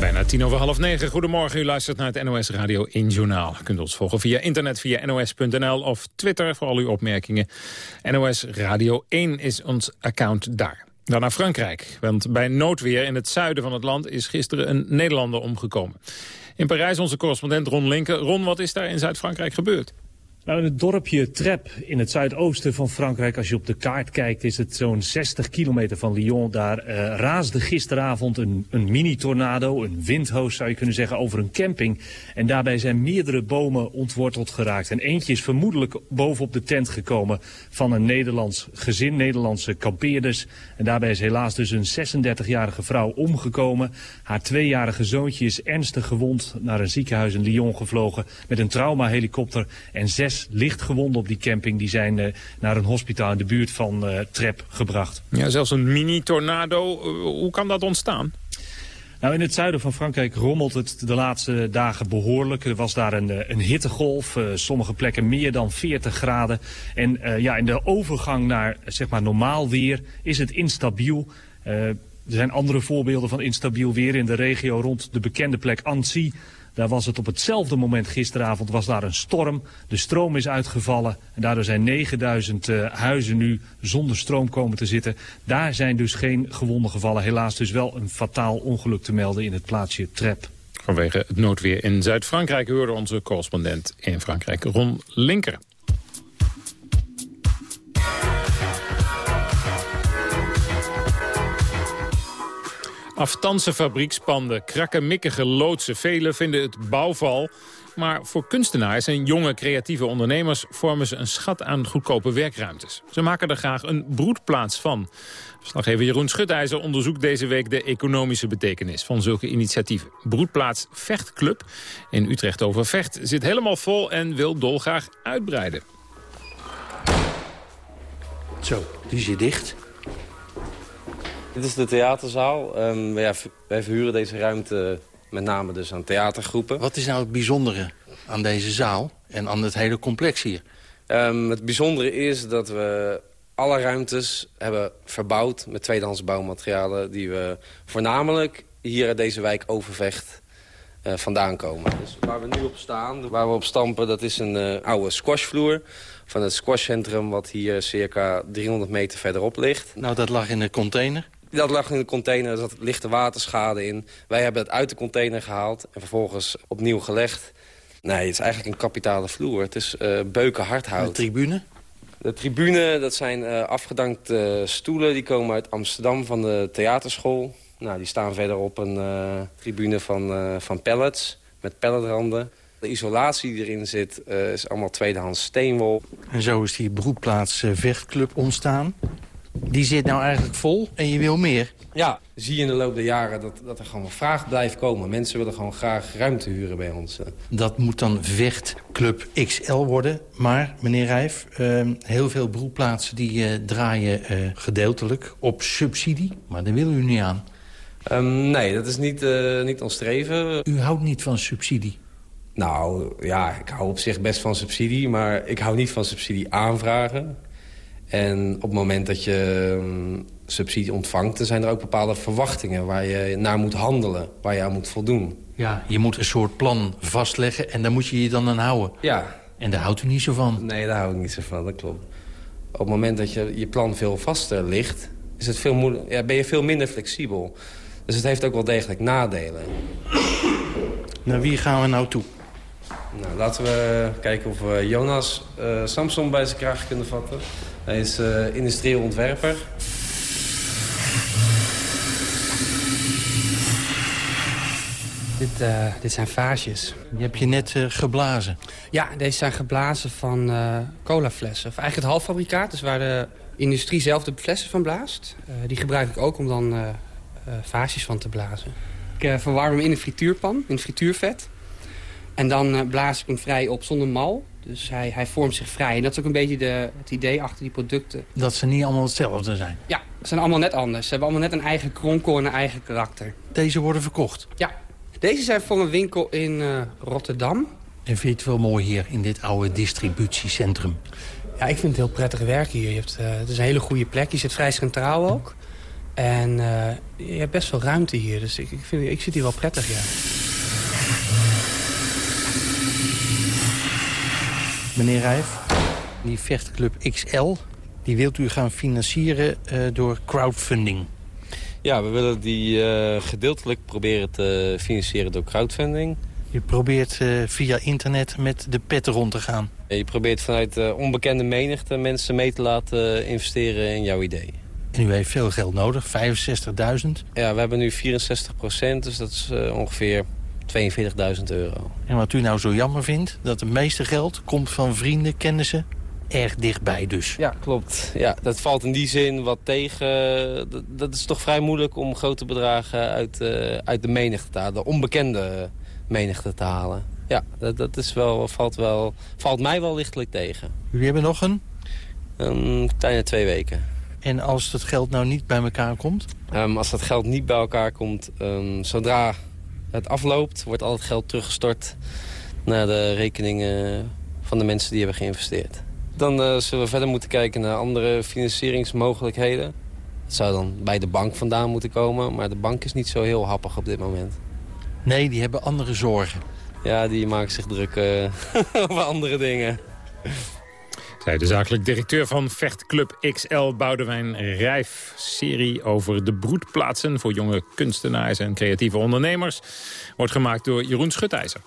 Bijna tien over half negen. Goedemorgen, u luistert naar het NOS Radio 1 Journaal. U kunt ons volgen via internet, via nos.nl of Twitter voor al uw opmerkingen. NOS Radio 1 is ons account daar. Dan naar Frankrijk, want bij noodweer in het zuiden van het land is gisteren een Nederlander omgekomen. In Parijs onze correspondent Ron Linker. Ron, wat is daar in Zuid-Frankrijk gebeurd? Nou, in het dorpje Trep in het zuidoosten van Frankrijk, als je op de kaart kijkt, is het zo'n 60 kilometer van Lyon. Daar uh, raasde gisteravond een, een mini-tornado, een windhoos zou je kunnen zeggen, over een camping. En daarbij zijn meerdere bomen ontworteld geraakt. En eentje is vermoedelijk bovenop de tent gekomen van een Nederlands gezin, Nederlandse kampeerders. En daarbij is helaas dus een 36-jarige vrouw omgekomen. Haar tweejarige zoontje is ernstig gewond naar een ziekenhuis in Lyon gevlogen met een traumahelikopter en zes lichtgewonden op die camping die zijn uh, naar een hospitaal in de buurt van uh, Trep gebracht. Ja, zelfs een mini-tornado. Uh, hoe kan dat ontstaan? Nou, in het zuiden van Frankrijk rommelt het de laatste dagen behoorlijk. Er was daar een, een hittegolf, uh, sommige plekken meer dan 40 graden. En uh, ja, in de overgang naar zeg maar, normaal weer is het instabiel. Uh, er zijn andere voorbeelden van instabiel weer in de regio rond de bekende plek Annecy. Daar was het op hetzelfde moment gisteravond was daar een storm. De stroom is uitgevallen en daardoor zijn 9000 uh, huizen nu zonder stroom komen te zitten. Daar zijn dus geen gewonden gevallen. Helaas dus wel een fataal ongeluk te melden in het plaatsje Trep. Vanwege het noodweer in Zuid-Frankrijk hoorde onze correspondent in Frankrijk Ron Linker. Aftanse fabriekspanden, krakkemikkige loodsen. Velen vinden het bouwval. Maar voor kunstenaars en jonge creatieve ondernemers... vormen ze een schat aan goedkope werkruimtes. Ze maken er graag een broedplaats van. Verslaggever Jeroen Schutijzer onderzoekt deze week... de economische betekenis van zulke initiatieven. Broedplaats Vechtclub in Utrecht over Vecht zit helemaal vol... en wil dolgraag uitbreiden. Zo, die zit dicht. Dit is de theaterzaal. Um, ja, wij verhuren deze ruimte met name dus aan theatergroepen. Wat is nou het bijzondere aan deze zaal en aan het hele complex hier? Um, het bijzondere is dat we alle ruimtes hebben verbouwd met tweedehands bouwmaterialen... die we voornamelijk hier uit deze wijk Overvecht uh, vandaan komen. Dus waar we nu op staan, waar we op stampen, dat is een uh, oude squashvloer van het squashcentrum... wat hier circa 300 meter verderop ligt. Nou, dat lag in de container? Dat lag in de container, er zat lichte waterschade in. Wij hebben het uit de container gehaald en vervolgens opnieuw gelegd. Nee, het is eigenlijk een kapitale vloer. Het is uh, beuken hardhout. De tribune? De tribune, dat zijn uh, afgedankte stoelen. Die komen uit Amsterdam van de theaterschool. Nou, die staan verder op een uh, tribune van, van pallets met palletranden. De isolatie die erin zit uh, is allemaal tweedehands steenwol. En zo is die broedplaats Vechtclub ontstaan. Die zit nou eigenlijk vol en je wil meer. Ja, zie je in de loop der jaren dat, dat er gewoon vraag blijft komen. Mensen willen gewoon graag ruimte huren bij ons. Dat moet dan Vechtclub XL worden. Maar, meneer Rijf, uh, heel veel broedplaatsen die uh, draaien uh, gedeeltelijk op subsidie. Maar daar wil u niet aan. Um, nee, dat is niet, uh, niet ons streven. U houdt niet van subsidie? Nou, ja, ik hou op zich best van subsidie, maar ik hou niet van subsidie aanvragen. En op het moment dat je um, subsidie ontvangt... dan zijn er ook bepaalde verwachtingen waar je naar moet handelen. Waar je aan moet voldoen. Ja, je moet een soort plan vastleggen en daar moet je je dan aan houden. Ja. En daar houdt u niet zo van? Nee, daar hou ik niet zo van, dat klopt. Op het moment dat je, je plan veel vaster ligt... Is het veel ja, ben je veel minder flexibel. Dus het heeft ook wel degelijk nadelen. Naar wie gaan we nou toe? Nou, laten we kijken of we Jonas uh, Samson bij zijn kraag kunnen vatten. Hij is uh, industrieel ontwerper. Dit, uh, dit zijn vaasjes. Die heb je net uh, geblazen? Ja, deze zijn geblazen van uh, colaflessen. Of eigenlijk het halffabrikaat, dus waar de industrie zelf de flessen van blaast. die gebruik ik ook om dan vaasjes van te blazen. Ik verwarm hem in een frituurpan, in frituurvet. En dan blaas ik hem vrij op zonder mal. Dus hij, hij vormt zich vrij. En dat is ook een beetje de, het idee achter die producten. Dat ze niet allemaal hetzelfde zijn? Ja, ze zijn allemaal net anders. Ze hebben allemaal net een eigen kronkel en een eigen karakter. Deze worden verkocht? Ja. Deze zijn voor een winkel in uh, Rotterdam. En vind je het wel mooi hier in dit oude distributiecentrum? Ja, ik vind het heel prettig werken hier. Je hebt, uh, het is een hele goede plek. Je zit vrij centraal ook. En uh, je hebt best veel ruimte hier. Dus ik, ik, vind, ik zit hier wel prettig, ja. Meneer Rijf, die vechtclub XL, die wilt u gaan financieren uh, door crowdfunding. Ja, we willen die uh, gedeeltelijk proberen te financieren door crowdfunding. Je probeert uh, via internet met de pet rond te gaan. Je probeert vanuit uh, onbekende menigte mensen mee te laten investeren in jouw idee. En u heeft veel geld nodig, 65.000? Ja, we hebben nu 64 procent, dus dat is ongeveer 42.000 euro. En wat u nou zo jammer vindt, dat het meeste geld komt van vrienden, kennissen, erg dichtbij dus. Ja, klopt. Ja, dat valt in die zin wat tegen. Dat, dat is toch vrij moeilijk om grote bedragen uit, uh, uit de menigte te halen. De onbekende menigte te halen. Ja, dat, dat is wel, valt, wel, valt mij wel lichtelijk tegen. Jullie hebben nog een? Een kleine twee weken. En als het geld nou niet bij elkaar komt? Um, als dat geld niet bij elkaar komt, um, zodra het afloopt... wordt al het geld teruggestort naar de rekeningen van de mensen die hebben geïnvesteerd. Dan uh, zullen we verder moeten kijken naar andere financieringsmogelijkheden. Het zou dan bij de bank vandaan moeten komen, maar de bank is niet zo heel happig op dit moment. Nee, die hebben andere zorgen. Ja, die maken zich druk uh, over andere dingen. Zij de directeur van Vechtclub XL Boudewijn Rijf. Serie over de broedplaatsen voor jonge kunstenaars en creatieve ondernemers. Wordt gemaakt door Jeroen Schutijzer.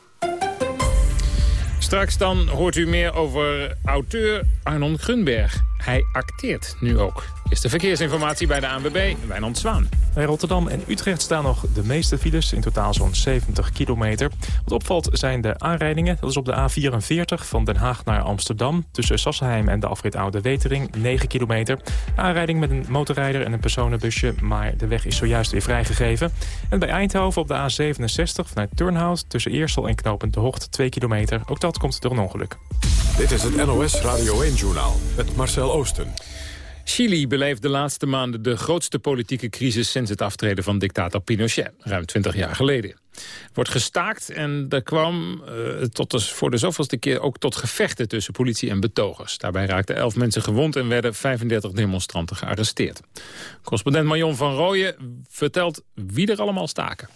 Straks dan hoort u meer over auteur Arnon Grunberg. Hij acteert nu ook. Is de verkeersinformatie bij de ANWB, Wijnand Zwaan. Bij Rotterdam en Utrecht staan nog de meeste files, in totaal zo'n 70 kilometer. Wat opvalt zijn de aanrijdingen. Dat is op de A44 van Den Haag naar Amsterdam. Tussen Sassenheim en de afrit Oude Wetering, 9 kilometer. Aanrijding met een motorrijder en een personenbusje, maar de weg is zojuist weer vrijgegeven. En bij Eindhoven op de A67 vanuit Turnhout tussen Eersel en Knopend de Hocht, 2 kilometer. Ook dat komt door een ongeluk. Dit is het NOS Radio 1-journaal met Marcel Oosten. Chili beleeft de laatste maanden de grootste politieke crisis... sinds het aftreden van dictator Pinochet, ruim 20 jaar geleden. Wordt gestaakt en er kwam uh, tot de, voor de zoveelste keer ook tot gevechten... tussen politie en betogers. Daarbij raakten 11 mensen gewond en werden 35 demonstranten gearresteerd. Correspondent Marion van Rooyen vertelt wie er allemaal staken.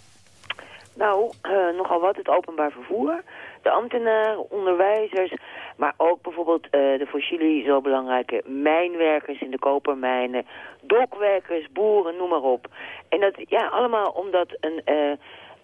Nou, uh, nogal wat. Het openbaar vervoer, de ambtenaren, onderwijzers... maar ook bijvoorbeeld uh, de voor zo belangrijke mijnwerkers in de kopermijnen... dokwerkers, boeren, noem maar op. En dat, ja, allemaal omdat een... Uh,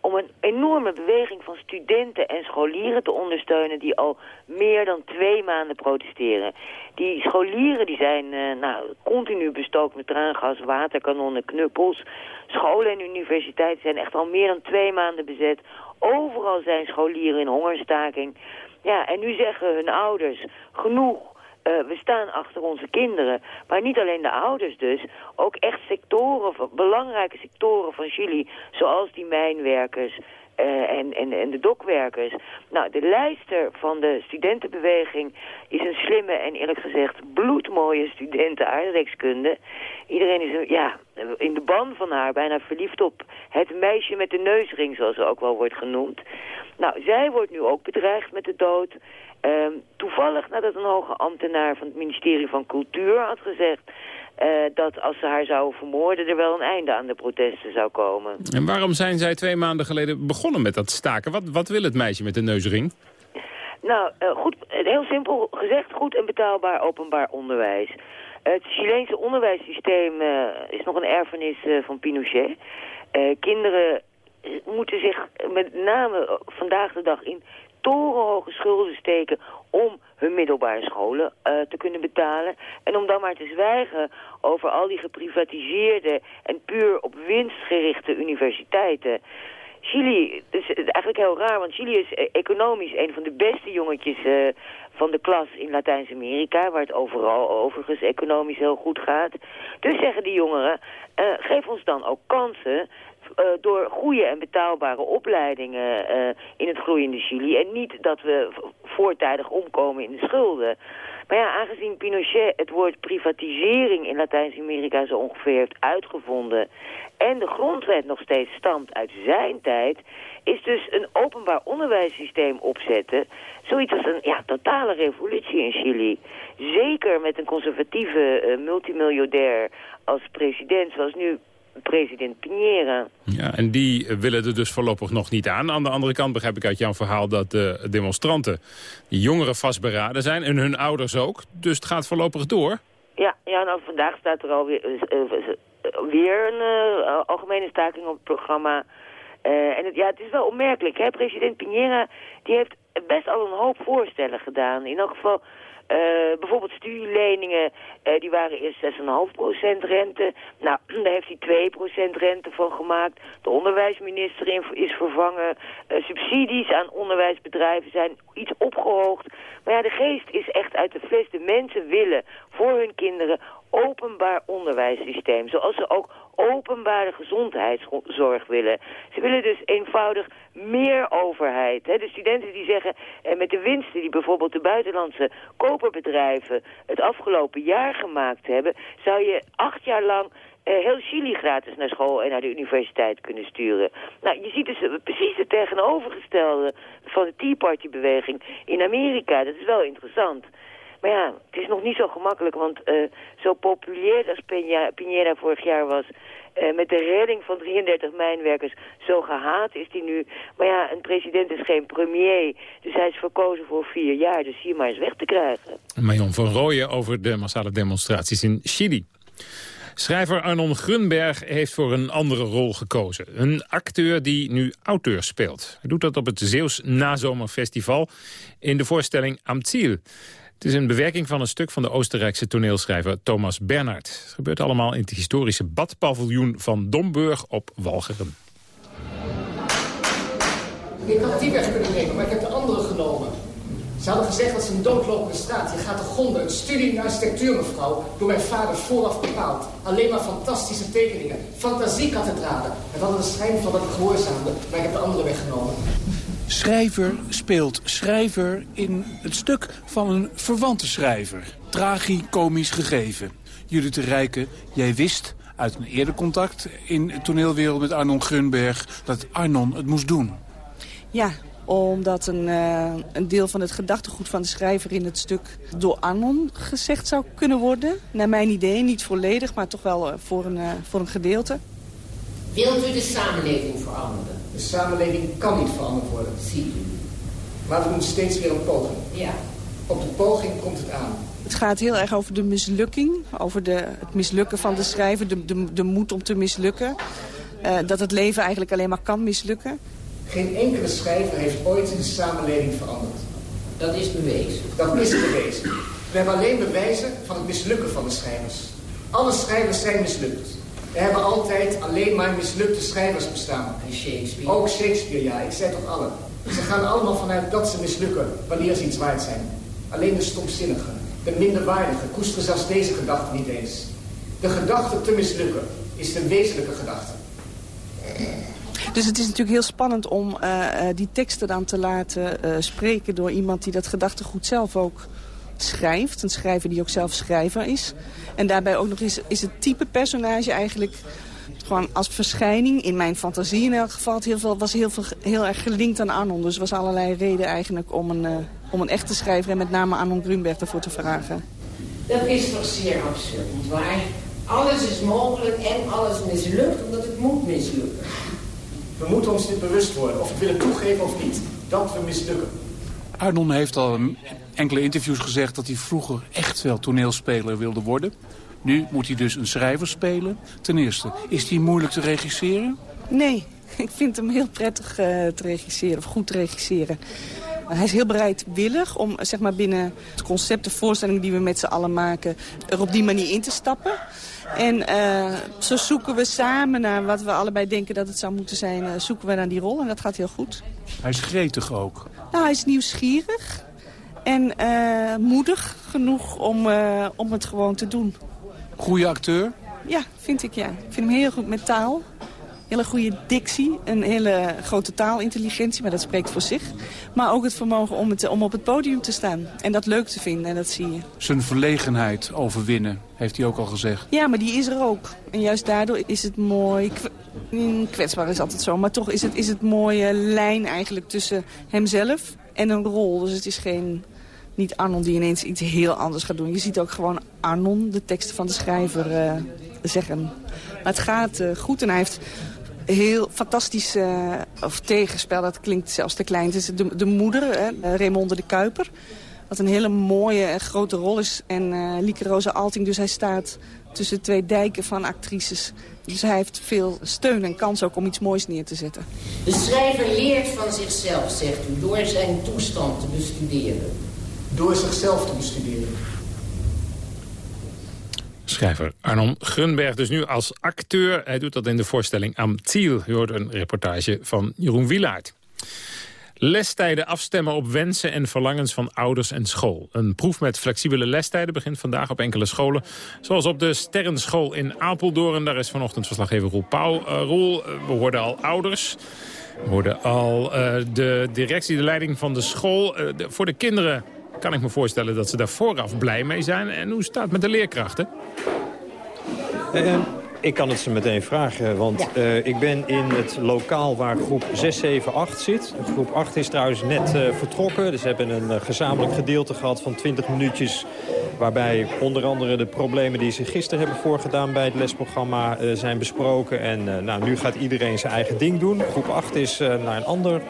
om een enorme beweging van studenten en scholieren te ondersteunen... die al meer dan twee maanden protesteren. Die scholieren die zijn uh, nou, continu bestookt met traangas, waterkanonnen, knuppels. Scholen en universiteiten zijn echt al meer dan twee maanden bezet. Overal zijn scholieren in hongerstaking. Ja, en nu zeggen hun ouders, genoeg, uh, we staan achter onze kinderen. Maar niet alleen de ouders dus. Ook echt sectoren, belangrijke sectoren van Chili. Zoals die mijnwerkers. Uh, en, en, en de dokwerkers. Nou, de lijster van de studentenbeweging is een slimme en eerlijk gezegd bloedmooie studenten aardrijkskunde. Iedereen is ja, in de ban van haar, bijna verliefd op het meisje met de neusring, zoals ze ook wel wordt genoemd. Nou, zij wordt nu ook bedreigd met de dood. Uh, toevallig nadat een hoge ambtenaar van het ministerie van Cultuur had gezegd... Uh, dat als ze haar zouden vermoorden er wel een einde aan de protesten zou komen. En waarom zijn zij twee maanden geleden begonnen met dat staken? Wat, wat wil het meisje met de neusring? Nou, uh, goed, heel simpel gezegd, goed en betaalbaar openbaar onderwijs. Het Chileense onderwijssysteem uh, is nog een erfenis van Pinochet. kinderen moeten zich met name vandaag de dag in torenhoge schulden steken om hun middelbare scholen uh, te kunnen betalen. En om dan maar te zwijgen over al die geprivatiseerde en puur op winst gerichte universiteiten. Chili, is eigenlijk heel raar, want Chili is eh, economisch een van de beste jongetjes uh, van de klas in Latijns-Amerika, waar het overal overigens economisch heel goed gaat. Dus zeggen die jongeren, geef ons dan ook kansen uh, door goede en betaalbare opleidingen uh, in het groeiende Chili. En niet dat we voortijdig omkomen in de schulden. Maar ja, aangezien Pinochet het woord privatisering in Latijns-Amerika zo ongeveer heeft uitgevonden... en de grondwet nog steeds stamt uit zijn tijd... is dus een openbaar onderwijssysteem opzetten... zoiets als een ja, totale revolutie in Chili. Zeker met een conservatieve uh, als president, zoals nu president Piñera. Ja, en die willen er dus voorlopig nog niet aan. Aan de andere kant begrijp ik uit jouw verhaal dat de demonstranten... die jongeren vastberaden zijn en hun ouders ook. Dus het gaat voorlopig door. Ja, ja nou vandaag staat er alweer uh, weer een uh, algemene staking op het programma. Uh, en het, ja, het is wel opmerkelijk. Hè? President Piñera die heeft best al een hoop voorstellen gedaan. In elk geval uh, bijvoorbeeld studieleningen, uh, die waren eerst 6,5% rente. Nou, daar heeft hij 2% rente van gemaakt. De onderwijsminister is vervangen. Uh, subsidies aan onderwijsbedrijven zijn iets opgehoogd. Maar ja, de geest is echt uit de fles. De mensen willen voor hun kinderen openbaar onderwijssysteem. Zoals ze ook openbare gezondheidszorg willen. Ze willen dus eenvoudig meer overheid. De studenten die zeggen, eh, met de winsten die bijvoorbeeld de buitenlandse koperbedrijven het afgelopen jaar gemaakt hebben, zou je acht jaar lang uh, heel Chili gratis naar school en naar de universiteit kunnen sturen. Nou, je ziet dus precies het tegenovergestelde van de Tea Party beweging in Amerika. Dat is wel interessant. Maar ja, het is nog niet zo gemakkelijk, want uh, zo populair als Piñera vorig jaar was... Uh, met de redding van 33 mijnwerkers, zo gehaat is hij nu. Maar ja, een president is geen premier, dus hij is verkozen voor vier jaar. Dus hier maar eens weg te krijgen. Marion van Rooyen over de massale demonstraties in Chili. Schrijver Arnon Grunberg heeft voor een andere rol gekozen. Een acteur die nu auteur speelt. Hij doet dat op het Zeeuws Nazomerfestival in de voorstelling Am Ziel. Het is een bewerking van een stuk van de Oostenrijkse toneelschrijver Thomas Bernhard. Het gebeurt allemaal in het historische badpaviljoen van Domburg op Walcheren. Ik had die weg kunnen nemen, maar ik heb de andere genomen. Ze hadden gezegd dat ze een doodlopende staat. Je gaat te gronden. Een studie in architectuur, mevrouw. Door mijn vader vooraf bepaald. Alleen maar fantastische tekeningen. Fantasiekathedralen. Het hadden de schijn van dat ik gehoorzaamde. Maar ik heb de andere weggenomen. Schrijver speelt schrijver in het stuk van een verwante schrijver. Tragicomisch gegeven. Judith de Rijken, jij wist uit een eerder contact in de toneelwereld met Arnon Grunberg... dat Arnon het moest doen. Ja, omdat een, uh, een deel van het gedachtegoed van de schrijver in het stuk door Arnon gezegd zou kunnen worden. Naar mijn idee, niet volledig, maar toch wel uh, voor, een, uh, voor een gedeelte. Wilt u de samenleving veranderen? De samenleving kan niet veranderd worden. Ziet u. Maar we doen steeds weer een poging. Ja. Op de poging komt het aan. Het gaat heel erg over de mislukking. Over de, het mislukken van de schrijver. De, de, de moed om te mislukken. dat het leven eigenlijk alleen maar kan mislukken. Geen enkele schrijver heeft ooit de samenleving veranderd. Dat is bewezen. Dat is bewezen. We hebben alleen bewijzen van het mislukken van de schrijvers. Alle schrijvers zijn mislukt. Er hebben altijd alleen maar mislukte schrijvers bestaan. En Shakespeare? Ook Shakespeare, ja. Ik zei toch alle. Ze gaan allemaal vanuit dat ze mislukken, wanneer ze iets waard zijn. Alleen de stomzinnigen, de minderwaardigen, koesteren zelfs deze gedachte niet eens. De gedachte te mislukken is de wezenlijke gedachte. Dus het is natuurlijk heel spannend om uh, die teksten dan te laten uh, spreken... door iemand die dat gedachtegoed zelf ook schrijft. Een schrijver die ook zelf schrijver is. En daarbij ook nog eens is het type personage eigenlijk gewoon als verschijning, in mijn fantasie in elk geval, heel veel, was heel, veel, heel erg gelinkt aan Arnon. Dus er was allerlei reden eigenlijk om een, uh, om een echte schrijver en met name Arnon Grunberg ervoor te vragen. Dat is toch zeer absurd, nietwaar? Alles is mogelijk en alles mislukt omdat het moet mislukken. We moeten ons dit bewust worden, of we willen toegeven of niet, dat we mislukken. Arnon heeft al enkele interviews gezegd dat hij vroeger echt wel toneelspeler wilde worden. Nu moet hij dus een schrijver spelen. Ten eerste, is hij moeilijk te regisseren? Nee, ik vind hem heel prettig uh, te regisseren, of goed te regisseren. Hij is heel bereidwillig om zeg maar, binnen het concept, de voorstelling die we met z'n allen maken, er op die manier in te stappen. En uh, zo zoeken we samen naar wat we allebei denken dat het zou moeten zijn, uh, zoeken we naar die rol en dat gaat heel goed. Hij is gretig ook. Nou, hij is nieuwsgierig en uh, moedig genoeg om, om het gewoon te doen. Goeie acteur? Ja, vind ik ja. Ik vind hem heel goed met taal. Hele goede dictie, een hele grote taalintelligentie, maar dat spreekt voor zich. Maar ook het vermogen om, het, om op het podium te staan en dat leuk te vinden, en dat zie je. Zijn verlegenheid overwinnen, heeft hij ook al gezegd. Ja, maar die is er ook. En juist daardoor is het mooi, kwetsbaar is altijd zo, maar toch is het, is het mooie lijn eigenlijk tussen hemzelf en een rol. Dus het is geen niet Arnon die ineens iets heel anders gaat doen. Je ziet ook gewoon Arnon, de teksten van de schrijver, uh, zeggen. Maar het gaat uh, goed en hij heeft heel fantastisch, uh, of tegenspel, dat klinkt zelfs te klein. Het is de, de moeder, hè, Raymonde de Kuiper. Wat een hele mooie en grote rol is. En Lieke Rosa Alting, dus hij staat tussen twee dijken van actrices. Dus hij heeft veel steun en kans ook om iets moois neer te zetten. De schrijver leert van zichzelf, zegt u, door zijn toestand te bestuderen. Door zichzelf te bestuderen. Schrijver Arnon Grunberg dus nu als acteur. Hij doet dat in de voorstelling Am Ziel. U hoort een reportage van Jeroen Wielaert. Lestijden afstemmen op wensen en verlangens van ouders en school. Een proef met flexibele lestijden begint vandaag op enkele scholen. Zoals op de Sterrenschool in Apeldoorn. Daar is vanochtend verslaggever Roel Pauw. Uh, Roel, we hoorden al ouders. We hoorden al uh, de directie, de leiding van de school. Voor de kinderen kan ik me voorstellen dat ze daar vooraf blij mee zijn. En hoe staat het met de leerkrachten? Ik kan het ze meteen vragen, want ja. uh, ik ben in het lokaal waar groep 6, 7, 8 zit. Groep 8 is trouwens net uh, vertrokken. Dus ze hebben een uh, gezamenlijk gedeelte gehad van 20 minuutjes... waarbij onder andere de problemen die ze gisteren hebben voorgedaan... bij het lesprogramma zijn besproken. En nou, nu gaat iedereen zijn eigen ding doen. Groep 8 is naar een ander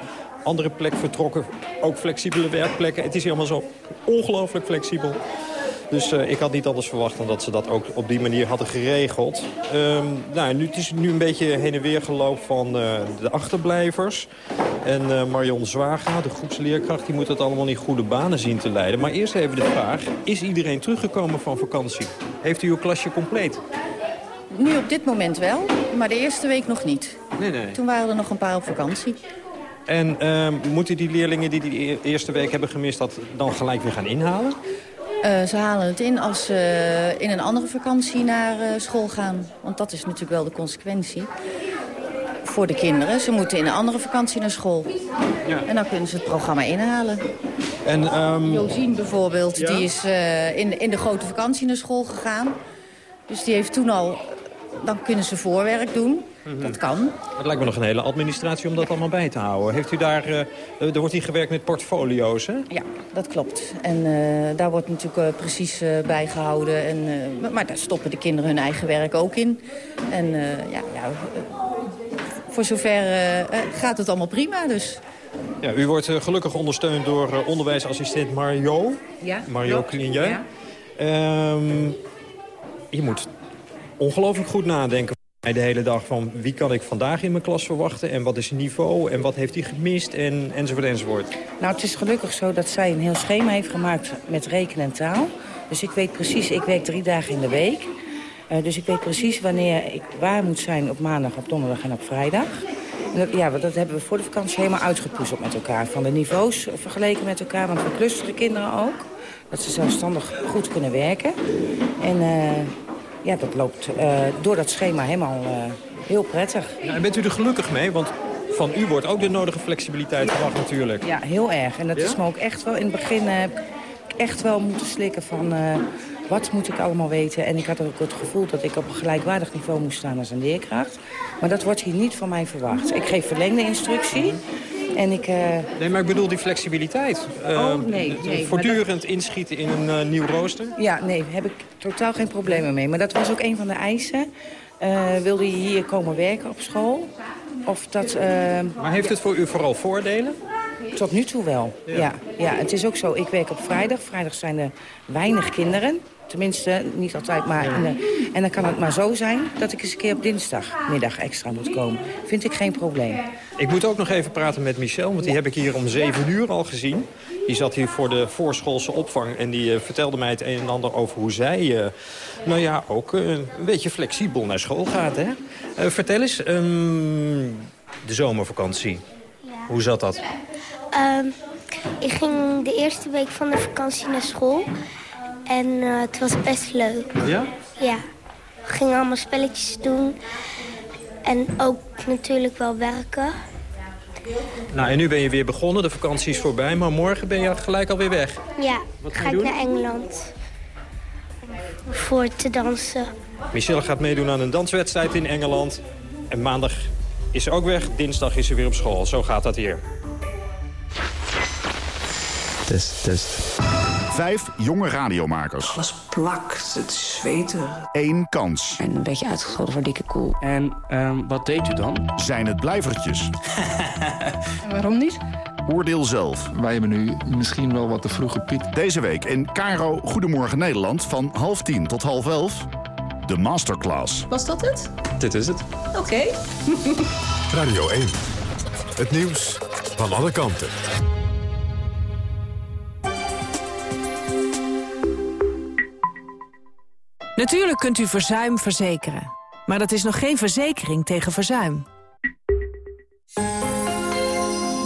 andere plek vertrokken. Ook flexibele werkplekken. Het is helemaal zo ongelooflijk flexibel. Dus uh, ik had niet anders verwacht dan dat ze dat ook op die manier hadden geregeld. Um, nou, nu, het is nu een beetje heen en weer geloop van uh, de achterblijvers. En uh, Marion Zwaga, de groepsleerkracht, die moet het allemaal in goede banen zien te leiden. Maar eerst even de vraag, is iedereen teruggekomen van vakantie? Heeft u uw klasje compleet? Nu op dit moment wel, maar de eerste week nog niet. Nee, nee. Toen waren er nog een paar op vakantie. En uh, moeten die leerlingen die die eerste week hebben gemist... dat dan gelijk weer gaan inhalen? Uh, ze halen het in als ze in een andere vakantie naar uh, school gaan. Want dat is natuurlijk wel de consequentie voor de kinderen. Ze moeten in een andere vakantie naar school. Ja. En dan kunnen ze het programma inhalen. En, um... Josien bijvoorbeeld, ja? die is uh, in, in de grote vakantie naar school gegaan. Dus die heeft toen al... Dan kunnen ze voorwerk doen. Mm -hmm. Dat kan. Het lijkt me nog een hele administratie om dat allemaal bij te houden. Heeft u daar, uh, er wordt hier gewerkt met portfolio's, hè? Ja, dat klopt. En uh, daar wordt natuurlijk uh, precies bij gehouden. En, maar daar stoppen de kinderen hun eigen werk ook in. En ja, ja voor zover gaat het allemaal prima, dus... Ja, u wordt gelukkig ondersteund door onderwijsassistent Mario. Ja. Mario Klinje. Ja. Um, je moet ongelooflijk goed nadenken de hele dag van wie kan ik vandaag in mijn klas verwachten... en wat is het niveau en wat heeft hij gemist en, enzovoort enzovoort. Nou, het is gelukkig zo dat zij een heel schema heeft gemaakt met rekenen en taal. Dus ik weet precies, ik werk drie dagen in de week. Uh, dus ik weet precies wanneer ik waar moet zijn op maandag, op donderdag en op vrijdag. Ja, dat hebben we voor de vakantie helemaal uitgepuzzeld met elkaar. Van de niveaus vergeleken met elkaar, want we clusteren kinderen ook. Dat ze zelfstandig goed kunnen werken. En... Uh, ja, dat loopt uh, door dat schema helemaal uh, heel prettig. Ja, en bent u er gelukkig mee? Want van u wordt ook de nodige flexibiliteit verwacht natuurlijk. Ja, heel erg. En dat ja? is me ook echt wel... In het begin heb ik echt wel moeten slikken van... wat moet ik allemaal weten? En ik had ook het gevoel dat ik op een gelijkwaardig niveau moest staan als een leerkracht. Maar dat wordt hier niet van mij verwacht. Ik geef verlengde instructie. En ik, uh... Nee, maar ik bedoel die flexibiliteit. Oh, nee. nee voortdurend dat... inschieten in een nieuw rooster? Ja, nee, heb ik totaal geen problemen mee. Maar dat was ook een van de eisen. Wilde je hier komen werken op school? Of dat, maar heeft het voor u vooral voordelen? Tot nu toe wel, ja. ja. ja. Het is ook zo, ik werk op vrijdag. Vrijdag zijn er weinig kinderen. Tenminste, niet altijd, maar... De, en dan kan het maar zo zijn dat ik eens een keer op dinsdagmiddag extra moet komen. Vind ik geen probleem. Ik moet ook nog even praten met Michel, want die ja. heb ik hier om zeven uur al gezien. Die zat hier voor de voorschoolse opvang en die uh, vertelde mij het een en ander over hoe zij... Uh, nou ja, ook uh, een beetje flexibel naar school gaat, hè? vertel eens, um, de zomervakantie. Ja. Hoe zat dat? Um, ik ging de eerste week van de vakantie naar school... En uh, het was best leuk. Ja? Ja. We gingen allemaal spelletjes doen. En ook natuurlijk wel werken. Nou, en nu ben je weer begonnen. De vakantie is voorbij. Maar morgen ben je gelijk alweer weg. Ja, Wat ga, ga ik naar Engeland. Voor te dansen. Michelle gaat meedoen aan een danswedstrijd in Engeland. En maandag is ze ook weg. Dinsdag is ze weer op school. Zo gaat dat hier. Test, test. Vijf jonge radiomakers. Alles plakt, het zweten. Eén kans. En een beetje uitgescholden voor dikke koel. En um, wat deed u dan? Zijn het blijvertjes? Waarom niet? Oordeel zelf. Wij hebben nu misschien wel wat te vroege piek. Deze week in Caro Goedemorgen Nederland van half tien tot half elf. De Masterclass. Was dat het? Dit is het. Oké. Okay. Radio 1. Het nieuws van alle kanten. Natuurlijk kunt u verzuim verzekeren. Maar dat is nog geen verzekering tegen verzuim.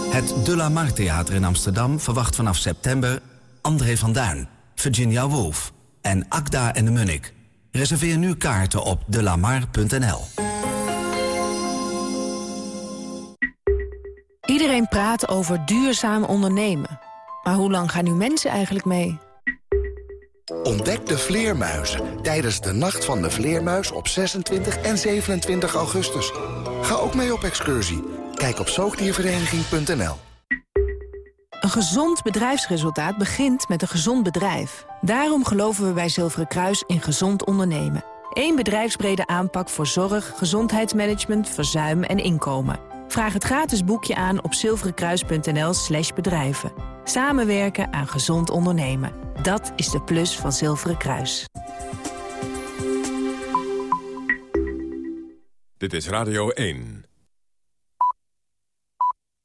Het De La Mar Theater in Amsterdam verwacht vanaf september... André van Duin, Virginia Woolf en Akda en de Munnik. Reserveer nu kaarten op delamar.nl. Iedereen praat over duurzaam ondernemen. Maar hoe lang gaan nu mensen eigenlijk mee? Ontdek de vleermuizen tijdens de Nacht van de Vleermuis op 26 en 27 augustus. Ga ook mee op excursie. Kijk op zoogdiervereniging.nl. Een gezond bedrijfsresultaat begint met een gezond bedrijf. Daarom geloven we bij Zilveren Kruis in gezond ondernemen. Eén bedrijfsbrede aanpak voor zorg, gezondheidsmanagement, verzuim en inkomen. Vraag het gratis boekje aan op zilverenkruis.nl slash bedrijven. Samenwerken aan gezond ondernemen. Dat is de plus van Zilveren Kruis. Dit is Radio 1.